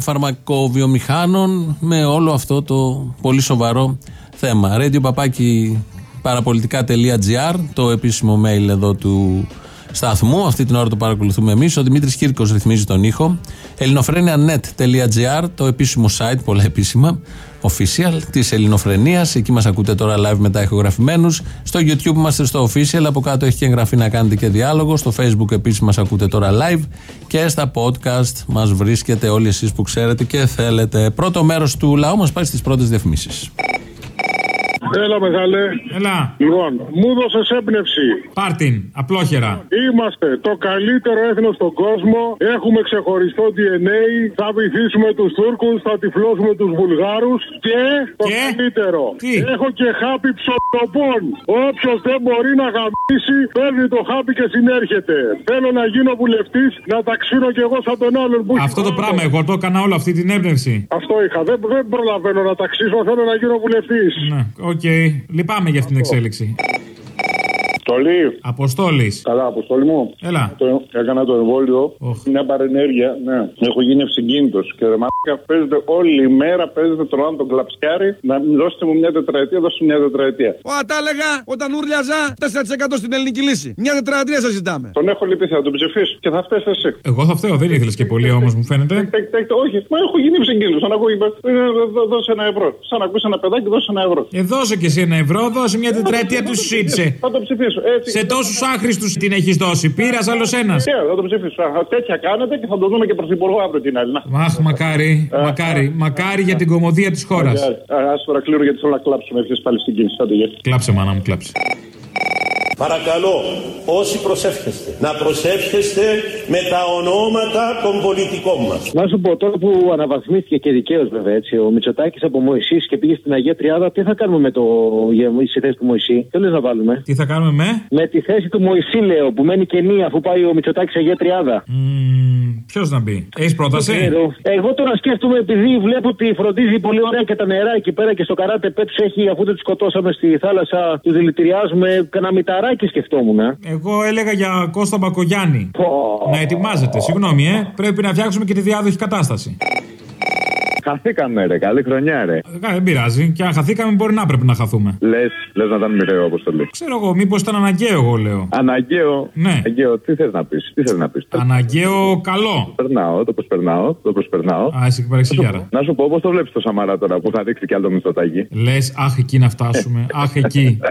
φαρμακοβιομηχάνων με όλο αυτό το πολύ σοβαρό θέμα. Radio παπάκι παραπολιτικά.gr το επίσημο mail εδώ του σταθμού. Αυτή την ώρα το παρακολουθούμε εμείς. Ο Δημήτρης Κύρκος ρυθμίζει τον ήχο. ελληνοφρένια.net.gr το επίσημο site, πολλά επίσημα, official της Ελληνοφρενίας. Εκεί μας ακούτε τώρα live μετά ηχογραφημένους. Στο YouTube είμαστε στο official. Από κάτω έχει και εγγραφή να κάνετε και διάλογο. Στο Facebook επίσης μας ακούτε τώρα live. Και στα podcast μας βρίσκετε όλοι εσείς που ξέρετε και θέλετε. Πρώτο μέρος του λαού μας πάει στις πρώτες διαφημίσεις. Έλα, μεγάλε. Έλα. Λοιπόν, μου δώσες έμπνευση. Πάρτιν, απλόχερα. Είμαστε το καλύτερο έθνος στον κόσμο. Έχουμε ξεχωριστό DNA. Θα βυθίσουμε τους Τούρκους, θα τυφλώσουμε τους Βουλγάρους. Και το καλύτερο. Έχω και χάπι ψωτοπών. Όποιος δεν μπορεί να γαμίσει, παίρνει το χάπι και συνέρχεται. Θέλω να γίνω βουλευτής, να ταξίνω κι εγώ σαν τον άλλον που έχει Αυτό το πράγμα, εγώ το έκανα όλη αυτή την έμπνευση. Αυτό είχα. Δεν, δεν προλαβαίνω να ταξίσω, θέλω να γίνω βουλευτής. Ναι, οκ. Λυπάμαι για αυτήν την εξέλιξη. Αποστόλη. Αποστόλης. Καλά, Αποστόλη μου. Έλα. Το, έκανα το εμβόλιο. Μια παρενέργεια. Ναι. Έχω γίνει ευσυγκίνητος. Και ρε μαλάκα παίζετε όλη η μέρα, παίζετε τον άλλο τον κλαψιάρι. Να μην δώσετε μου μια τετραετία, δώστε μου μια τετραετία. Ω, τα έλεγα όταν ούρλιαζα 4% στην ελληνική λύση. Μια τετραετία σας ζητάμε. Τον έχω λυπηθεί, θα τον ψηφίσω και θα φταίει εσύ. Εγώ θα φταίω, δεν ήθελες και πολύ όμως, μου φαίνεται. Όχι, μα έχω γίνει ευσυγκίνητος. Σαν να ακούει, δώσε ένα ευρώ. Σαν να ακούσει ένα παιδάκι, δώσε ένα ευρώ. Ε, δώσε και εσύ ένα ευρώ, δώσε μια τετραετία του σύντσε. Θα το ψηφίσω. Έτσι. Σε τόσους άχρηστους την έχεις δώσει. Πήρας άλλος ένας. Ναι, θα το ψηφίσω. Τέτοια κάνετε και θα το δούμε και πρωθυπουργό αύριο την άλλη. Αχ, μακάρι, μακάρι, μακάρι για την κομμωδία της χώρας. Α τώρα κλείνω γιατί θέλω να κλάψουμε ευθύ πάλι στην κίνηση. Κλάψε, μάνα μου, κλάψε. Παρακαλώ, όσοι προσεύχεστε, να προσεύχεστε με τα ονόματα των πολιτικών μας. Να σου πω τώρα που αναβαθμίστηκε και δικαίως βέβαια έτσι, ο Μητσοτάκης από Μωησή και πήγε στην Αγία Τριάδα, τι θα κάνουμε με το στη θέση του Μωησή. Τι λες να βάλουμε; Τι θα κάνουμε με; Με τη θέση του Μωησή, λέω, που μένει κενή αφού πάει ο Μητσοτάκης Αγία Τριάδα. Mm, Ποιος να μπει; Έχεις πρόταση; Εγώ τώρα σκέφτομαι επειδή βλέπω ότι φροντίζει πολύ ωραία και τα νερά εκεί πέρα και στο καράτε πέτ έχει αφού δεν τους σκοτώσαμε στη θάλασσα, τους δηλητηριάζουμε κανένα μηταράκι σκεφτόμουν. ε. Εγώ έλεγα για Κώστα Μπακογιάννη. Να ετοιμάζεται. Συγγνώμη, ε. Πρέπει να φτιάξουμε και τη διάδοχη κατάσταση. Χαθήκαμε, ρε. Καλή χρονιά, ρε. Ε, Δεν πειράζει. Και αν χαθήκαμε, μπορεί να πρέπει να χαθούμε. Λες, λες να ήταν μοιραίο αποστολή. Ξέρω εγώ, μήπως ήταν αναγκαίο, εγώ λέω. Αναγκαίο. Ναι. Αναγκαίο, τι θες να πεις. Τι θες να πεις. Αναγκαίο καλό. Περνάω, το προσπερνάω. Το προσπερνάω. Α, εσύ παρεξηγιάρα. Να σου πω πώς το βλέπεις το Σαμαρά τώρα που θα δείξει κι άλλο μισθωτάκι. Λες, αχ, εκεί να φτάσουμε. αχ, εκεί.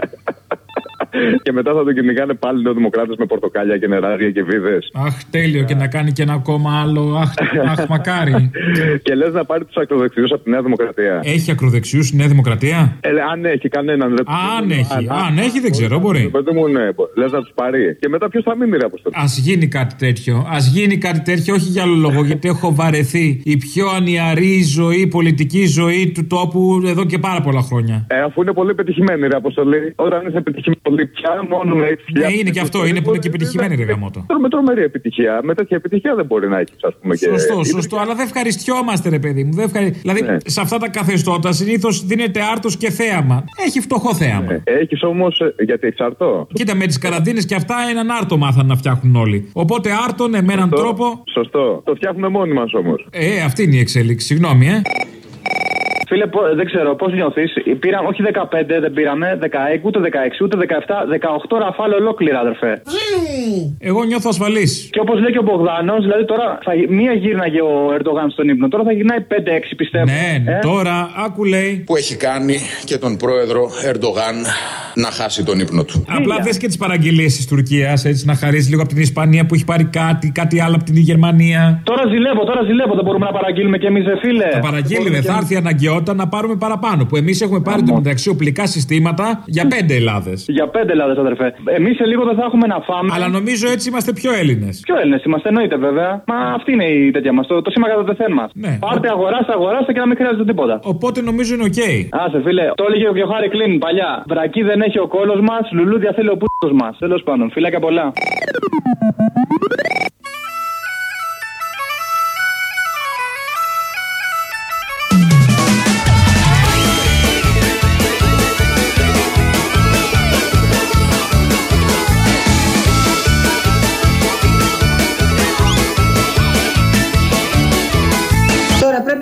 και μετά θα τον κυνηγάνε πάλι νεοδημοκράτες με πορτοκάλια και νεράδια και βίδες. Αχ, τέλειο και να κάνει και ένα κόμμα άλλο. Αχ, αχ μακάρι. και λες να πάρει τους ακροδεξιούς από τη Νέα Δημοκρατία. Έχει ακροδεξιούς η Νέα Δημοκρατία; Ε, αν έχει κανέναν. Ρε, αν έχει, αν, έχει δεν ξέρω, μπορεί. μου, ναι, λες να τους πάρει. Και μετά ποιος θα μείνει, ρε αποστολή; Α γίνει κάτι τέτοιο. Α γίνει κάτι τέτοιο, όχι για άλλο λόγο, γιατί έχω βαρεθεί η πιο ανιαρή ζωή, πολιτική ζωή του τόπου εδώ και πάρα πολλά χρόνια. Ε, αφού είναι πολύ πετυχημένη, ρε αποστολή. Όταν είσαι πετυχημένη πια, μόνο με έτσι. Ναι, είναι και αυτό, είναι που είναι και πετυχημένη, ρε γαμότο. Με τρομερή επιτυχία. Με τέτοια επιτυχία δεν μπορεί να έχεις, ας πούμε. Σωστό, και... σωστό, αλλά δεν ευχαριστιόμαστε, ρε παιδί μου. Δεν ευχαρι... Δηλαδή, ναι. σε αυτά τα καθεστώτα συνήθως δίνεται άρτος και θέαμα. Έχει φτωχό θέαμα. Ναι. Έχεις όμως, γιατί έχεις αρτό. Κοίτα, με τις καραντίνες και αυτά έναν άρτο μάθαν να φτιάχνουν όλοι. Οπότε άρτο, ναι, με έναν τρόπο. Σωστό. Το φτιάχνουμε μόνοι μας όμως. Ε, αυτή είναι η εξέλιξη. Συγγνώμη, ε. Φίλε, δεν ξέρω πώς νιώθεις; Πήραμε όχι 15, δεν πήραμε 16, ούτε 16, ούτε 17, 18 ραφάλ ολόκληρα, αδερφέ. Εγώ νιώθω ασφαλής. Και όπως λέει και ο Μπογδάνος, δηλαδή τώρα θα, μία γύρναγε ο Ερντογάν στον ύπνο, τώρα θα γυρνάει 5-6 πιστεύω. Ναι, Ε; τώρα άκου λέει. που έχει κάνει και τον πρόεδρο Ερντογάν να χάσει τον ύπνο του. Απλά δες και τις παραγγελίες της Τουρκίας, έτσι να χαρίσει λίγο από την Ισπανία που έχει πάρει κάτι, κάτι άλλο από την Γερμανία. Τώρα ζηλεύω, τώρα ζηλεύω. Δεν μπορούμε να παραγγείλουμε κι εμείς, φίλε. Θα παραγγείλουμε, Μπορούμε θα κι έρθει η αναγκαιότητα να πάρουμε παραπάνω. Που εμείς έχουμε πάρει το μεταξύ οπλικά συστήματα για πέντε Ελλάδες. Για πέντε Ελλάδα, αδερφέ. Εμείς σε λίγο δεν θα έχουμε να φάμε. Αλλά νομίζω έτσι είμαστε πιο Έλληνες. Πιο Έλληνες είμαστε, εννοείται βέβαια. Μα αυτή είναι η τέτοια μας. Το, το σήμα κατατεθέν μας. Ναι. Πάρτε, αγοράστε, αγοράστε και να μην χρειάζεται τίποτα. Οπότε νομίζω είναι οκ. Άσε, φίλε, το έλεγε και ο Χάρρυ Κλυνν παλιά. Βρακί δεν έχει ο κώλος μας, λουλούδια θέλει ο πούτσος μας. Τέλος πάντων, φιλάκια πολλά.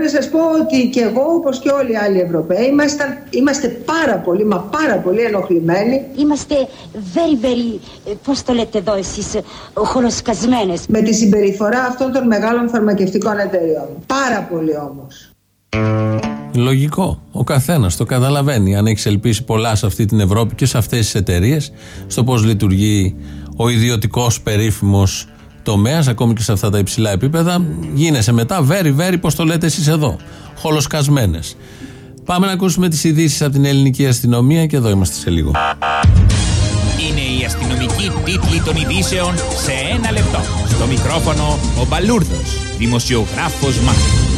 Να σας πω ότι και εγώ όπως και όλοι οι άλλοι Ευρωπαίοι είμαστε, είμαστε πάρα πολύ μα πάρα πολύ ενοχλημένοι Είμαστε very very, ε, πώς το λέτε εδώ εσείς, ε, χολοσκασμένες. με τη συμπεριφορά αυτών των μεγάλων φαρμακευτικών εταιριών. Πάρα πολύ όμως. Λογικό. Ο καθένας το καταλαβαίνει. Αν έχει ελπίσει πολλά σε αυτή την Ευρώπη και σε αυτές τις εταιρείες, στο πώς λειτουργεί ο ιδιωτικός περίφημος τομέας, ακόμη και σε αυτά τα υψηλά επίπεδα, γίνεσαι μετά very, very, πώς το λέτε εσείς εδώ. Χολοσκασμένες. Πάμε να ακούσουμε τις ειδήσεις από την ελληνική αστυνομία και εδώ είμαστε σε λίγο. Είναι η αστυνομική τίτλη των ειδήσεων σε ένα λεπτό. Στο μικρόφωνο ο Μπαλούρδος, δημοσιογράφος Μάρκος.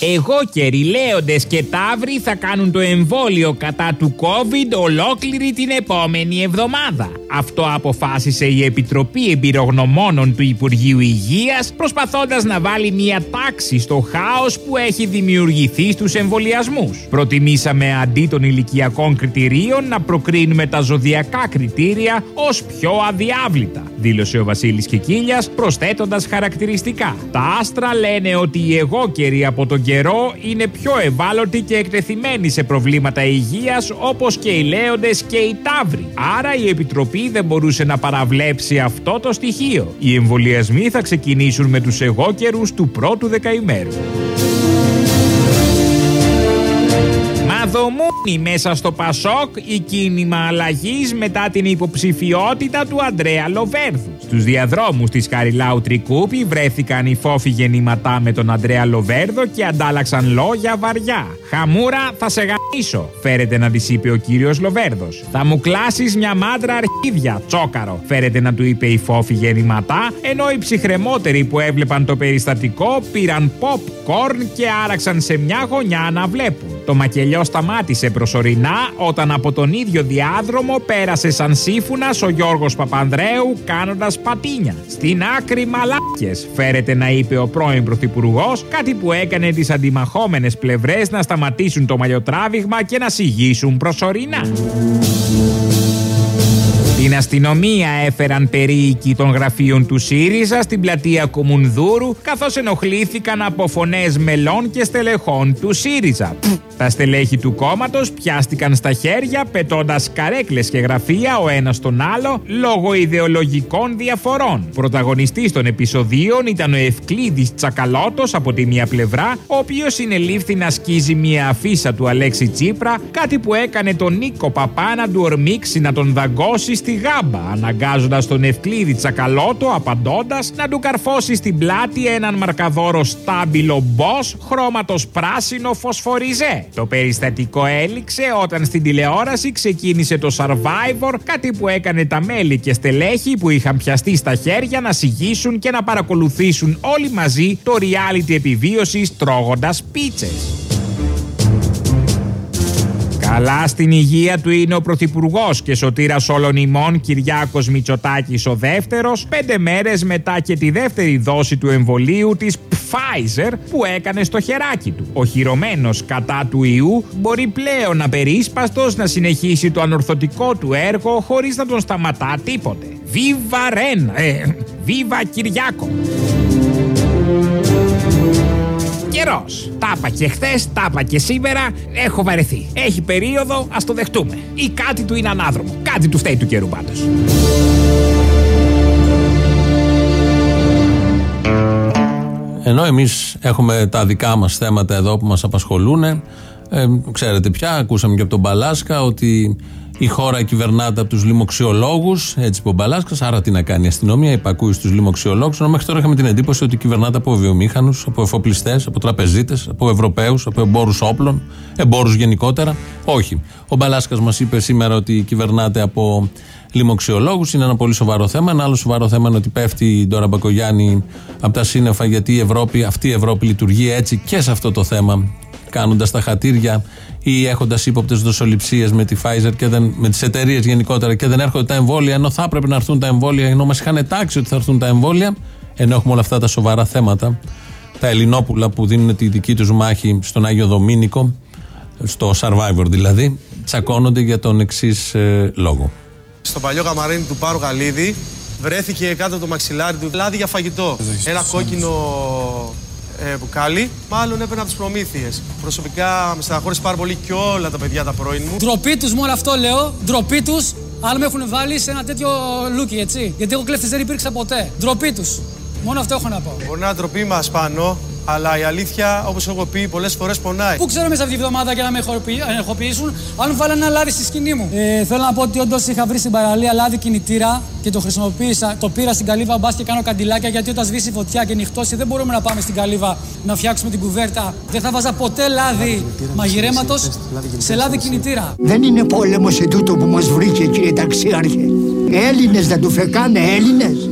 Εγώ και ρηλέοντες και ταύροι θα κάνουν το εμβόλιο κατά του COVID ολόκληρη την επόμενη εβδομάδα. Αυτό αποφάσισε η Επιτροπή Εμπειρογνωμόνων του Υπουργείου Υγείας προσπαθώντας να βάλει μια τάξη στο χάος που έχει δημιουργηθεί στους εμβολιασμούς. Προτιμήσαμε αντί των ηλικιακών κριτηρίων να προκρίνουμε τα ζωδιακά κριτήρια ως πιο αδιάβλητα, δήλωσε ο Βασίλης Κικίλιας προσθέτοντας χαρακτηριστικά. Τα άστρα λένε ότι οι εγώκεροι από τον καιρό είναι πιο ευάλωτοι και εκτεθειμένοι σε προβλήματα υγείας όπως και οι λέοντες και οι ταύροι. Άρα η Επιτροπή δεν μπορούσε να παραβλέψει αυτό το στοιχείο. Οι εμβολιασμοί θα ξεκινήσουν με τους εγώκερους του πρώτου δεκαημέρου. Μαδομούνι μέσα στο Πασόκ η κίνημα αλλαγής μετά την υποψηφιότητα του Αντρέα Λοβέρδου. Στους διαδρόμους της Χαριλάου Τρικούπη βρέθηκαν οι φόφοι γεννηματά με τον Αντρέα Λοβέρδο και αντάλλαξαν λόγια βαριά. Χαμούρα, θα σε γαμίσω, φέρεται να της είπε ο κύριος Λοβέρδος. Θα μου κλάσεις μια μάντρα αρχίδια, τσόκαρο, φέρεται να του είπε η φόφη γεννηματά, ενώ οι ψυχρεμότεροι που έβλεπαν το περιστατικό πήραν popcorn και άραξαν σε μια γωνιά να βλέπουν. Το μακελιό σταμάτησε προσωρινά όταν από τον ίδιο διάδρομο πέρασε σαν σύμφωνας ο Γιώργος Παπανδρέου κάνοντας πατίνια. Στην άκρη μαλάκες, φέρεται να είπε ο πρώην Πρωθυπουργός, κάτι που έκανε τις αντιμαχόμενες πλευρές να σταματήσουν το μαλλιοτράβηγμα και να συγγύσουν προσωρινά. Την αστυνομία έφεραν περίοικοι των γραφείων του ΣΥΡΙΖΑ στην πλατεία Κομουνδούρου, καθώς ενοχλήθηκαν από φωνές μελών και στελεχών του ΣΥΡΙΖΑ. Τα στελέχη του κόμματος πιάστηκαν στα χέρια πετώντας καρέκλες και γραφεία ο ένας τον άλλο λόγω ιδεολογικών διαφορών. Πρωταγωνιστής των επεισοδίων ήταν ο Ευκλήδης Τσακαλώτος από τη μία πλευρά, ο οποίος συνελήφθη να σκίζει μια αφίσα του Αλέξη Τσίπρα, κάτι που έκανε τον Νίκο Παπά να του ορμήξει να τον δαγκώσει στη γάμπα, αναγκάζοντας τον Ευκλήδη Τσακαλώτο απαντώντας να του καρφώσει στην πλάτη έναν μαρκαδόρο στάμπιλο μπος χρώματος πράσινο φωσφοριζέ. Το περιστατικό έληξε όταν στην τηλεόραση ξεκίνησε το Survivor, κάτι που έκανε τα μέλη και στελέχη που είχαν πιαστεί στα χέρια να συγγύσουν και να παρακολουθήσουν όλοι μαζί το reality επιβίωσης τρώγοντας πίτσες. Καλά στην υγεία του είναι ο Πρωθυπουργός και σωτήρας όλων ημών Κυριάκος Μητσοτάκης ο δεύτερος, πέντε μέρες μετά και τη δεύτερη δόση του εμβολίου της Pfizer που έκανε στο χεράκι του. Ο χειρωμένος κατά του ιού μπορεί πλέον απερίσπαστος να συνεχίσει το ανορθωτικό του έργο χωρίς να τον σταματά τίποτε. Βίβα Ρεν! Ε, Βίβα Κυριάκο! Καιρός. Τάπα και χθες, τάπα και σήμερα. Έχω βαρεθεί. Έχει περίοδο, ας το δεχτούμε. Ή κάτι του είναι ανάδρομο. Κάτι του φταίει του καιρού πάντως. Ενώ εμείς έχουμε τα δικά μας θέματα εδώ που μας απασχολούν, ε, ξέρετε πια, ακούσαμε και από τον Μπαλάσκα ότι η χώρα κυβερνάται από τους λοιμοξιολόγους, έτσι είπε ο Μπαλάσκας. Άρα τι να κάνει η αστυνομία, υπακούει στους λοιμοξιολόγους. Ενώ μέχρι τώρα είχαμε την εντύπωση ότι κυβερνάται από βιομήχανους, από εφοπλιστές, από τραπεζίτες, από Ευρωπαίους, από εμπόρους όπλων, εμπόρους γενικότερα. Όχι. Ο Μπαλάσκας μας είπε σήμερα ότι κυβερνάται από λοιμοξιολόγους. Είναι ένα πολύ σοβαρό θέμα. Ένα άλλο σοβαρό θέμα είναι ότι πέφτει η Ντόρα Μπακογιάννη από τα σύννεφα γιατί η Ευρώπη, αυτή η Ευρώπη λειτουργεί έτσι και σε αυτό το θέμα. Κάνοντας τα χατήρια ή έχοντας ύποπτες δοσοληψίες με τη Pfizer και δεν, με τις εταιρείες γενικότερα και δεν έρχονται τα εμβόλια, ενώ θα έπρεπε να έρθουν τα εμβόλια, ενώ μας είχαν τάξει ότι θα έρθουν τα εμβόλια, ενώ έχουμε όλα αυτά τα σοβαρά θέματα. Τα Ελληνόπουλα που δίνουν τη δική τους μάχη στον Άγιο Δομήνικο, στο Survivor δηλαδή, τσακώνονται για τον εξής ε, λόγο. Στο παλιό καμαρίνι του Πάρου Γαλίδη βρέθηκε κάτω από το μαξιλάρι του λάδι για φαγητό. Ένα κόκκινο ε, μπουκάλι. Μάλλον έπαιρνα από τις προμήθειες. Προσωπικά με στεναχώρησε πάρα πολύ και όλα τα παιδιά τα πρώην μου. Ντροπή τους, μόνο αυτό λέω. Ντροπή τους, αν με έχουν βάλει σε ένα τέτοιο λούκι, έτσι. Γιατί εγώ κλέφτης δεν υπήρξα ποτέ. Ντροπή τους. Μόνο αυτό έχω να πω. Μπορεί να είναι ντροπή μας πάνω, αλλά η αλήθεια, όπως έχω πει, πολλές φορές πονάει. Πού ξέρω μέσα αυτή τη βδομάδα για να με ενεχοποιήσουν, αν βάλανε ένα λάδι στη σκηνή μου. Ε, θέλω να πω ότι όντως είχα βρει στην παραλία λάδι κινητήρα και το χρησιμοποίησα. Το πήρα στην καλύβα μπας και κάνω καντιλάκια γιατί όταν σβήσει φωτιά και νυχτώσει δεν μπορούμε να πάμε στην καλύβα να φτιάξουμε την κουβέρτα. Δεν θα βάζα ποτέ λάδι μαγειρέματος σε λάδι κινητήρα. Δεν είναι πόλεμος σε τούτο που μας βρήκε, κύριε Ταξίαρχε. Έλληνες δεν του φεκάνε, Έλληνες.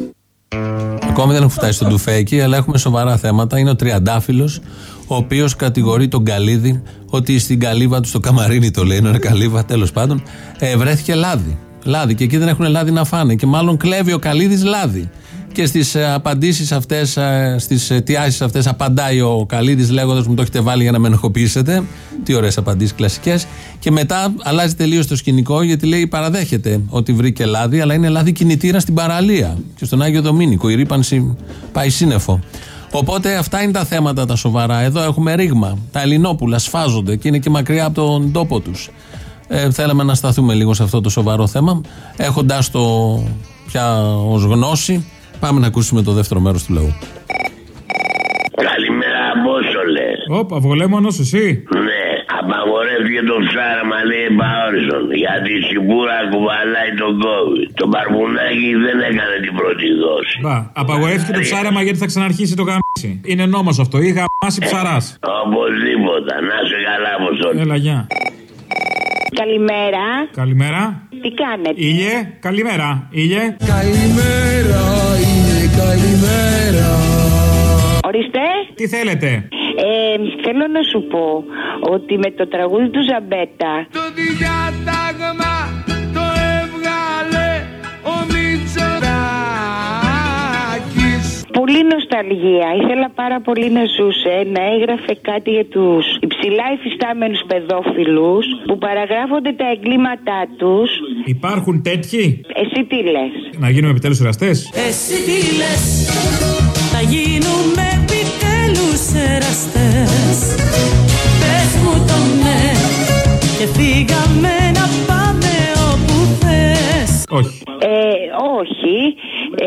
Ακόμη δεν έχουν φτάσει στον τουφέκι, αλλά έχουμε σοβαρά θέματα. Είναι ο Τριαντάφυλλος, ο οποίος κατηγορεί τον Καλίδη ότι στην καλύβα του, στο καμαρίνι το λέει, είναι καλύβα τέλος πάντων, ε, βρέθηκε λάδι. Λάδι και εκεί δεν έχουν λάδι να φάνε. Και μάλλον κλέβει ο Καλίδη λάδι. Και στις απαντήσεις αυτές, στις αιτιάσεις αυτές, απαντάει ο Καλίδης λέγοντας μου το έχετε βάλει για να με ενοχοποιήσετε. Τι ωραίες απαντήσεις κλασικές. Και μετά αλλάζει τελείως το σκηνικό γιατί λέει παραδέχεται ότι βρήκε λάδι, αλλά είναι λάδι κινητήρα στην παραλία και στον Άγιο Δομήνικο. Η ρήπανση πάει σύννεφο. Οπότε αυτά είναι τα θέματα τα σοβαρά. Εδώ έχουμε ρήγμα. Τα Ελληνόπουλα σφάζονται και είναι και μακριά από τον τόπο τους. Ε, θέλαμε να σταθούμε λίγο σε αυτό το σοβαρό θέμα, έχοντας το πια ως γνώση Πάμε να ακούσουμε το δεύτερο μέρος του λαού. Καλημέρα, Απόστολε. Όπα, βολέμονος εσύ; Ναι, απαγορεύτηκε το ψάραμα, λέει Μπαόρισον. Γιατί η σιμπούρα κουβαλάει τον κόβι. Το παρμουνάκι δεν έκανε την πρώτη δόση. Μπα, απαγορεύτηκε το ψάραμα γιατί θα ξαναρχίσει το γαμίσι. Είναι νόμος αυτό, ή γαμάσι ψαράς. Οπωσδήποτε, να σε καλά, Απόστολε. Έλα, γεια. Καλημέρα. Καλημέρα. Τι κάνετε; Ήλιε, καλημέρα. Ήλιε. Καλημέρα, Ορίστε. Τι θέλετε; Ε, θέλω να σου πω ότι με το τραγούδι του Ζαμπέτα. Το διάταγμα το έβγαλε ο Μητσοτάκης. Πολύ νοσταλγία. Ήθελα πάρα πολύ να ζούσε να έγραφε κάτι για τους υψηλά υφιστάμενους παιδόφιλους που παραγράφονται τα εγκλήματά τους. Υπάρχουν τέτοιοι; Εσύ τι λες; Να γίνουμε επιτέλους εραστές; Εσύ τι λες; Θα γίνουμε επιτέλους εραστές Πες μου το ναι Και φύγαμε να πάμε όπου θες Όχι ε, όχι.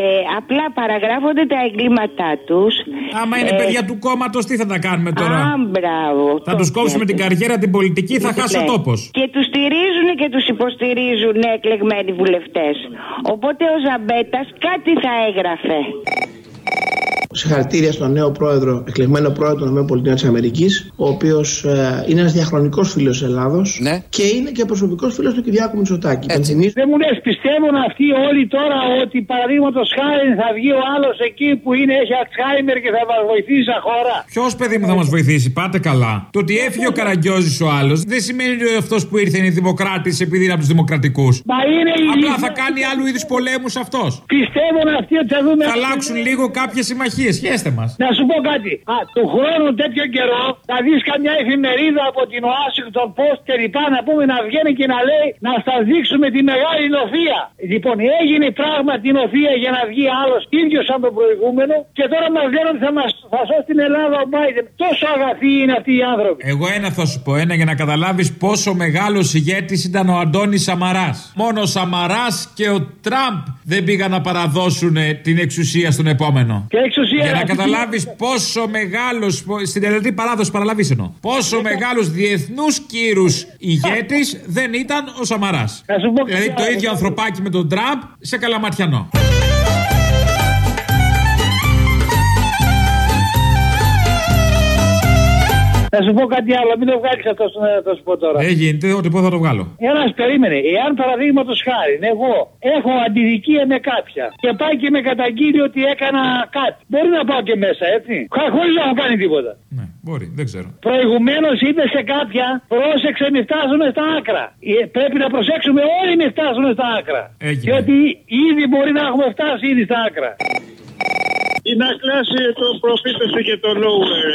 Ε, απλά παραγράφονται τα εγκλήματά τους. Άμα είναι Ε, παιδιά του κόμματος, τι θα τα κάνουμε τώρα; Α, μπράβο. Θα τους κόψουμε την καριέρα, την πολιτική, θα χάσει ο Ναι. τόπος. Και τους στηρίζουν και τους υποστηρίζουν εκλεγμένοι βουλευτές. Οπότε ο Ζαμπέτας κάτι θα έγραφε. Συγχαρητήρια στον νέο πρόεδρο, εκλεγμένο πρόεδρο των ΗΠΑ της Αμερικής, ο οποίος είναι ένας διαχρονικός φίλος Ελλάδος και είναι και προσωπικός φίλος του Κυριάκου Μητσοτάκη. Υπενθυμίζω- Δεν μου λες, πιστεύουν αυτοί όλοι τώρα ότι παραδείγματος χάρη θα βγει ο άλλος εκεί που είναι, έχει Αλτσχάιμερ και θα μας βοηθήσει σαν χώρα; Ποιος παιδί μου θα μας βοηθήσει, πάτε καλά. Το ότι έφυγε ο Καραγκιόζης ο άλλος δεν σημαίνει ότι αυτός που ήρθε είναι δημοκράτης επειδή είναι από τους δημοκρατικούς. Μα είναι η Απλά λύση. θα κάνει άλλου είδους πολέμους αυτός. Πιστεύουν αυτοί ότι θα δούμε. Θα αλλάξουν λίγο κάποιες συμμαχίες. Ανοησίε, σχέστε μας. Να σου πω κάτι. Α, του χρόνου τέτοιο καιρό θα δεις καμιά εφημερίδα από την Washington Post και λοιπά να πούμε να βγαίνει και να λέει να σα δείξουμε τη μεγάλη νοθεία. Λοιπόν, έγινε πράγμα την νοθεία για να βγει άλλος ίδιος σαν τον προηγούμενο και τώρα μας λένε ότι θα μας θα σώσει την Ελλάδα ο Biden. Τόσο αγαθοί είναι αυτοί οι άνθρωποι. Εγώ ένα θα σου πω, ένα για να καταλάβεις πόσο μεγάλος ηγέτης ήταν ο Αντώνη Σαμαράς. Μόνο ο Σαμαράς και ο Τραμπ δεν πήγαν να παραδώσουν ε, την εξουσία στον επόμενο. Και εξουσία Για να αυτή- καταλάβεις πόσο μεγάλος. Στην τελετή παράδοσης παραλαβή εννοώ. Πόσο μεγάλος διεθνούς κύρους ηγέτης δεν ήταν ο Σαμαράς. Δηλαδή το ίδιο ανθρωπάκι με τον Τραμπ σε καλαματιανό. Θα σου πω κάτι άλλο, μην το βγάλεις αυτό που θα σου πω τώρα. Δεν γίνεται, ό,τι πω θα το βγάλω. Ένα περίμενε. Εάν παραδείγματος χάρη, εγώ έχω αντιδικία με κάποια και πάει και με καταγγείλει ότι έκανα κάτι. Μπορεί να πάω και μέσα, έτσι. Χωρίς να έχω κάνει τίποτα. Μπορεί, δεν ξέρω. Προηγουμένως είπε σε κάποια, πρόσεξε, μην φτάσουμε στα άκρα. Ε, Πρέπει να προσέξουμε όλοι μην φτάσουμε στα άκρα. Έγινε. Γιατί ήδη μπορεί να έχουμε φτάσει ήδη στα άκρα. Η να κλάσει το προφήτευση και το lower.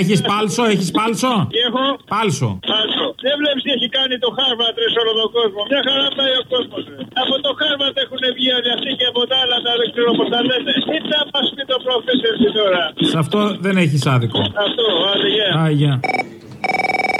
Έχεις πάλσο, έχεις πάλσο; Και έχω; Πάλσο. Άσο. Δεν βλέπεις τι έχει κάνει το Χάρβατ ρε σε όλο τον κόσμο. Μια χαρά πάει ο κόσμος. Από το Χάρβατ έχουν βγει όλοι αυτοί και από τα άλλα τα δεν ξέρω πώς τα λένε. Τι θα μα πει το προφήτευση τώρα; Σε αυτό δεν έχεις άδικο. Αυτό, άντε γεια.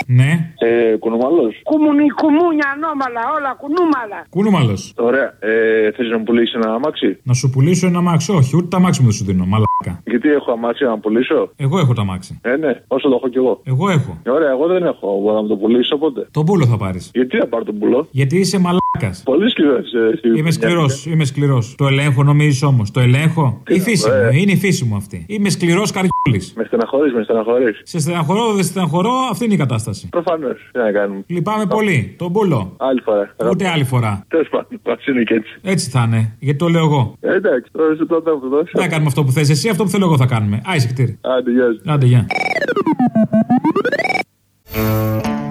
Α, γεια. Ναι. Ε, κουνούμαλο. Κουμουνι, κουμούνια, ανώμαλα, όλα κουνούμαλα. Κούνομαλο. Ωραία. Ε, Θες να μου πουλήσεις ένα αμάξι; Να σου πουλήσω ένα αμάξι. Όχι, ούτε τα αμάξι μου δεν σου δίνω. Μαλάκα. Γιατί έχω αμάξι να πουλήσω; Εγώ έχω τα αμάξι. Ε, ναι, όσο το έχω κι εγώ. Εγώ έχω. Ε, Ωραία, εγώ δεν έχω. Μπορώ να μου το πουλήσω οπότε. Τον πούλο θα πάρεις. Γιατί να πάρω τον πουλό. Γιατί είσαι μαλάκας. Πολύ σκληρός. Ε, Είμαι σκληρός, είμαι σκληρός. Το ελέγχω νομίζεις όμως. Το ελέγχω. Η φύση ε. μου, είναι η φύση μου αυτή. Είμαι σκληρός καριόλης. Με στεναχωρείς, με στεναχωρείς. Σε στεναχωρώ, δεν στεναχωρώ, αυτή είναι η κατάσταση. Προφανώς. Τι να κάνουμε. Λυπάμαι πολύ. Τον πούλο. Άλλη φορά. Ούτε άλλη φορά. Τέλος πάντων, α είναι και έτσι. Έτσι θα είναι. Γιατί το λέω εγώ. Ε, εντάξει, τώρα σε πρώτα που δώσεις. Δεν θα κάνουμε αυτό που θες εσύ, αυτό που θέλω εγώ θα κάνουμε. Άισε κτήρι. Άντε, γεια σου. Άντε, γεια.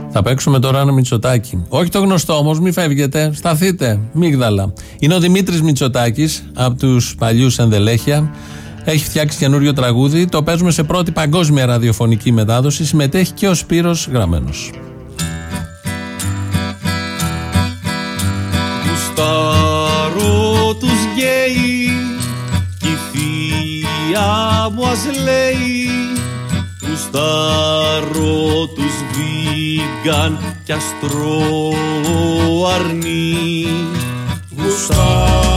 Θα παίξουμε τώρα ένα Μητσοτάκι. Όχι το γνωστό όμως, μην φεύγετε. Σταθείτε. Μίγδαλα. Είναι ο Δημήτρης Μητσοτάκης από τους παλιούς ενδελέχεια. Έχει φτιάξει καινούριο τραγούδι. Το παίζουμε σε πρώτη παγκόσμια ραδιοφωνική μετάδοση. Συμμετέχει και ο Σπύρος Γραμμένος. Θεία μου ας λέει Γουστάρω τους βίγκαν κι αστρώ αρνί Γουστάρω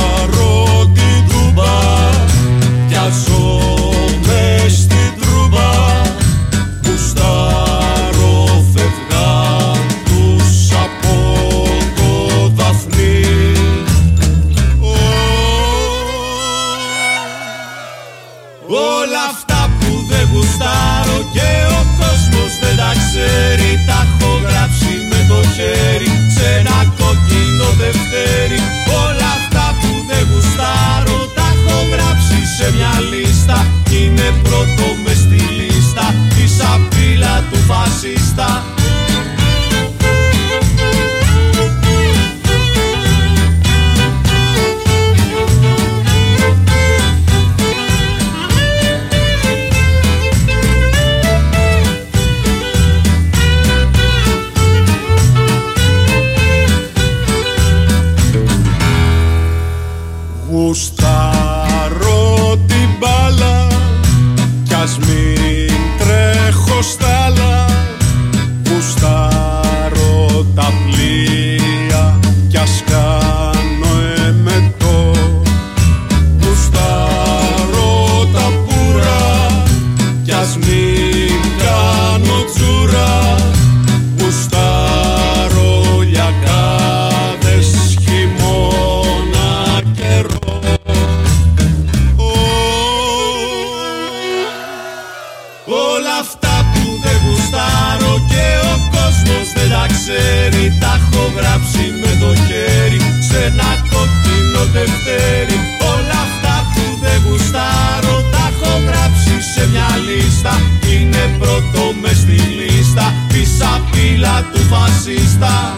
κόκκινο δευτέρι Όλα αυτά που δεν γουστάρω τα έχω γράψει σε μια λίστα Είναι πρώτο μες στη λίστα τη σαπίλα του φασίστα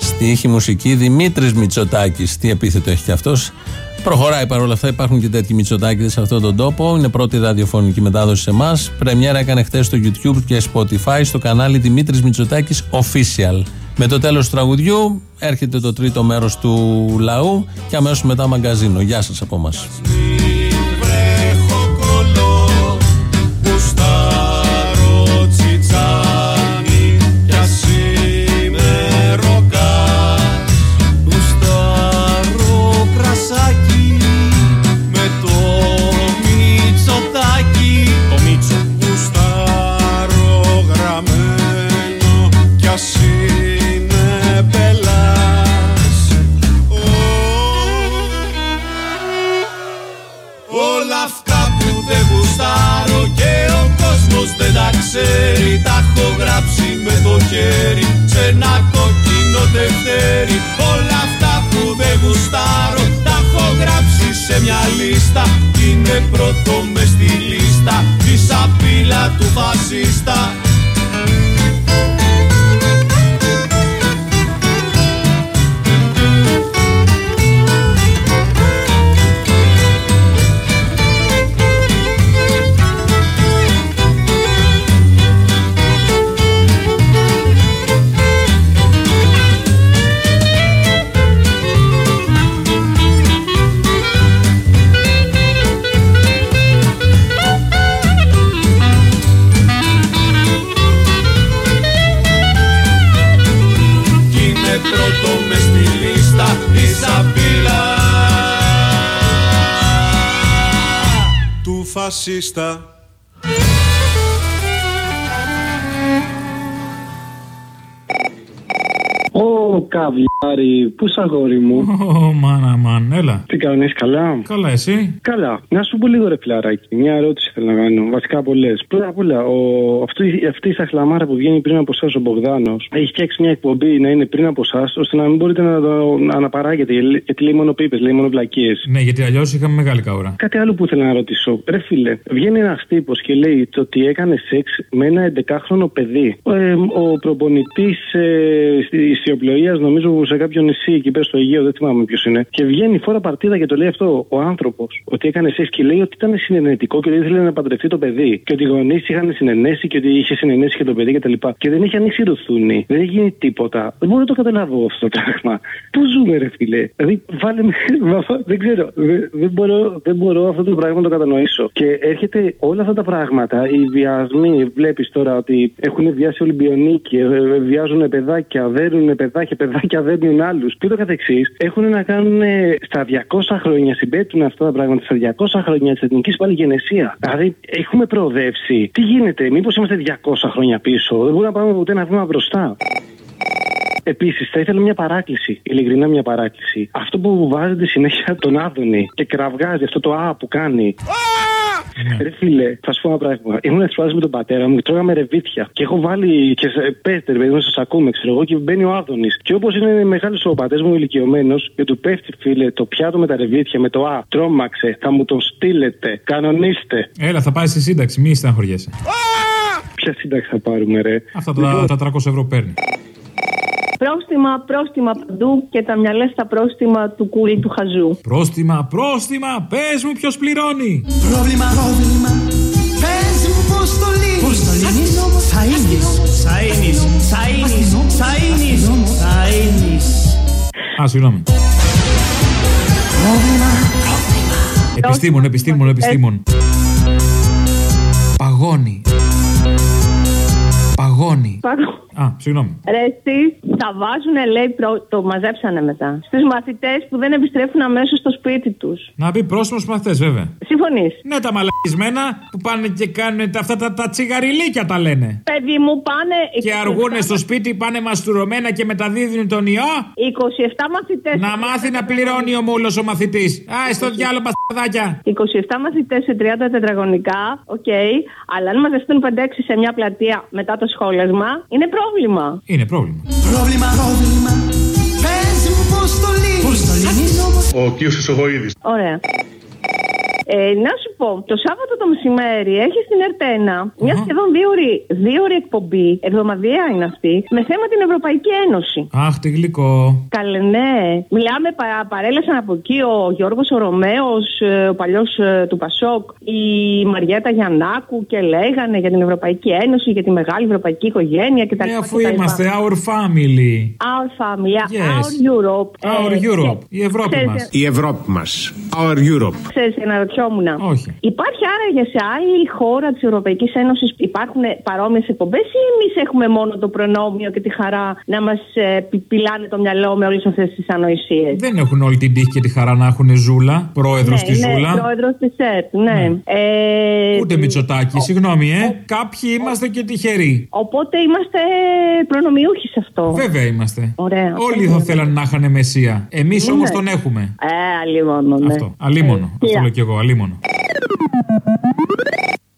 Στη ήχη μουσική Δημήτρης Μητσοτάκης. Τι επίθετο έχει και αυτός; Προχωράει παρόλα αυτά, υπάρχουν και τέτοιοι Μητσοτάκηδε σε αυτόν τον τόπο. Είναι πρώτη ραδιοφωνική μετάδοση σε εμάς. Πρεμιέρα έκανε χθες στο YouTube και Spotify στο κανάλι Δημήτρης Μητσοτάκης Official. Με το τέλος του τραγουδιού έρχεται το τρίτο μέρος του λαού και αμέσως μετά μαγκαζίνο. Γεια σας από εμά. Ξέρει Τα έχω γράψει με το χέρι σε ένα κόκκινο τευτέρι Όλα αυτά που δεν γουστάρω τα έχω γράψει σε μια λίστα. Είναι πρώτο μες στη λίστα η σαπίλα του φασίστα Ω, καβλιάρι, πού σ' αγόρι μου; Ω, μάνα, μάν, έλα. Τι κάνεις, καλά; Καλά, εσύ; Καλά. Να σου πω λίγο ρε φιλαράκι. Μια ερώτηση θέλω να κάνω. Βασικά πολλές. Πρώτα απ' όλα, ο... αυτή, αυτή η σαχλαμάρα που βγαίνει πριν από εσάς ο Μπογδάνος έχει φτιάξει μια εκπομπή να είναι πριν από εσάς, ώστε να μην μπορείτε να το να αναπαράγετε. Γιατί λέει μόνο πίπες, λέει μόνο βλακίες. Ναι, γιατί αλλιώς είχαμε μεγάλη καούρα. Κάτι άλλο που ήθελα να ρωτήσω. Ρε φίλε, βγαίνει ένας τύπος και λέει το ότι έκανε σεξ με ένα 11χρονο παιδί. Ε, ο προπονητής ε, στη ισιοπλοεία, νομίζω σε κάποιο νησί εκεί πέρα στο Αιγαίο, δεν θυμάμαι ποιος είναι. Και βγαίνει φορά παρτίδα και το λέει αυτό ο άνθρωπος. Ότι έκανε σεξ και λέει ότι ήταν συνενετικό και ότι ήθελε να παντρευτεί το παιδί. Και ότι οι γονείς είχαν συνενέσει και ότι είχε συνενέσει και το παιδί κτλ. Και, και δεν είχε ανοίξει ρουθούνη. Δεν έχει γίνει τίποτα. Δεν μπορώ να το καταλάβω αυτό το πράγμα. Πού ζούμε, ρε φίλε; Δηλαδή, βάλε με. δεν ξέρω. Δεν, δεν, μπορώ, δεν μπορώ αυτό το πράγμα να το κατανοήσω. Και έρχεται όλα αυτά τα πράγματα, οι βιασμοί, βλέπεις τώρα ότι έχουν βιάσει Ολυμπιονίκοι, ε, ε, βιάζουν παιδάκια, δέρνουν παιδάκια, παιδάκια δέρνουν άλλους και το καθεξής. Έχουν να κάνουν ε, στα 200 χρόνια, συμπέτουν αυτά τα πράγματα στα 200 χρόνια της εθνικής παλιγενεσία. Δηλαδή, έχουμε προοδεύσει. Τι γίνεται, μήπως είμαστε 200 χρόνια πίσω, δεν μπορούμε να πάμε ποτέ ένα βήμα μπροστά. Επίσης, θα ήθελα μια παράκληση, ειλικρινά μια παράκληση. Αυτό που βάζετε συνέχεια τον Άδωνη και κραυγάζει αυτό το Α που κάνει. Ρε φίλε, θα σου πω ένα πράγμα. Ήμουν εξπράσει με τον πατέρα μου και τρώγαμε ρεβίτια. Και έχω βάλει και σε πέστε, ρε παιδί μου, σα ακούμε, ξέρω εγώ, και μπαίνει ο Άδωνης. Και όπως είναι μεγάλο ο πατέρα μου ηλικιωμένος και του πέφτει, φίλε, το πιάτο με τα ρεβίτια με το Α, τρόμαξε, θα μου το στείλετε, κανονίστε. Έλα, θα πάει στη σύνταξη, μη στεναχωριέσαι. Ποια σύνταξη θα πάρουμε, ρε; Αυτά τα, τα 300 ευρώ παίρνει. Πρόστιμα, πρόστιμα παντού και τα μυαλέ στα πρόστιμα του κούλι του χαζού. Πρόστιμα, πρόστιμα, πες μου ποιος πληρώνει. Πρόβλημα, πρόβλημα. Πες μου πώς το λύνεις. Πώς το λύνεις. Θα είναι Θα είναι Θα είναι Θα είναι Θα είναι Α, συγγνώμη. Πρόβλημα Επιστήμον, επιστήμον, επιστήμον. Παγώνει. Παγώνει. Α, συγγνώμη. Ρε, εσύ, θα βάζουν, λέει, προ... το μαζέψανε μετά. Στους μαθητές που δεν επιστρέφουν αμέσως στο σπίτι τους. Να μπει πρόσωπο στου μαθητές, βέβαια. Συμφωνείς; Ναι, τα μαλακισμένα που πάνε και κάνουν τα, αυτά τα, τα τσιγαριλίκια τα λένε. Παιδί μου, πάνε. Και 27 αργούνε στο σπίτι, πάνε μαστουρωμένα και μεταδίδουν τον ιό. 27 μαθητέ. Να μάθει να πληρώνει ο μούλος ο μαθητής. Α, στο διάλογο πασταδάκια. 27 μαθητές σε 30 τετραγωνικά, οκ. Αλλά αν μαζευτούν 5-6 σε μια πλατεία μετά το σχόλασμα, είναι πρόβλημα. Είναι πρόβλημα. Πρόβλημα Πρόβλημα Πες μου πώς το λύνεις Πώς το λύνεις; Ο κ. Χρυσοχοΐδης. Ωραία. Ε, να σου πω, το Σάββατο το μεσημέρι έχει στην ΕΡΤ ένα μια σχεδόν δίωρη, δίωρη εκπομπή, εβδομαδιαία είναι αυτή, με θέμα την Ευρωπαϊκή Ένωση. Αχ, τι γλυκό. Καλέ, ναι. Μιλάμε, πα, παρέλασαν από εκεί ο Γιώργος ο Ρωμαίος, ο παλιός του Πασόκ, η Μαριέτα Γιαννάκου και λέγανε για την Ευρωπαϊκή Ένωση, για τη μεγάλη ευρωπαϊκή οικογένεια κτλ. Ναι, αφού είμαστε our family. Our family, Yes. our Europe. Our Ε, Europe. Η Ευρώπη Ξέρεις, μας. Η Ευρώπη μας. Our Europe. Ξέρεις, αναρωτιόμουν. Όχι. Υπάρχει άραγε σε άλλη χώρα της Ευρωπαϊκής Ένωσης υπάρχουν παρόμοιες εκπομπές ή εμείς έχουμε μόνο το προνόμιο και τη χαρά να μας πιλάνε το μυαλό με όλες αυτές τις ανοησίες; Δεν έχουν όλη την τύχη και τη χαρά να έχουν ζούλα, πρόεδρος ναι, στη ναι, ζούλα. πρόεδρος της ΕΡΤ, ναι. Ε, Ούτε Μητσοτάκη, συγγνώμη, ε. Κάποιοι είμαστε και τυχεροί. Οπότε είμαστε προνομιούχοι σε αυτό. Βέβαια είμαστε. Ωραία. Όλοι θα θέλανε να είχαν μεσία. Εμείς Ναι. όμω τον έχουμε. Ε, αλλήμον, ναι. Αυτό. Αλίμονο. Αυτό λέω κι εγώ, αλίμονο.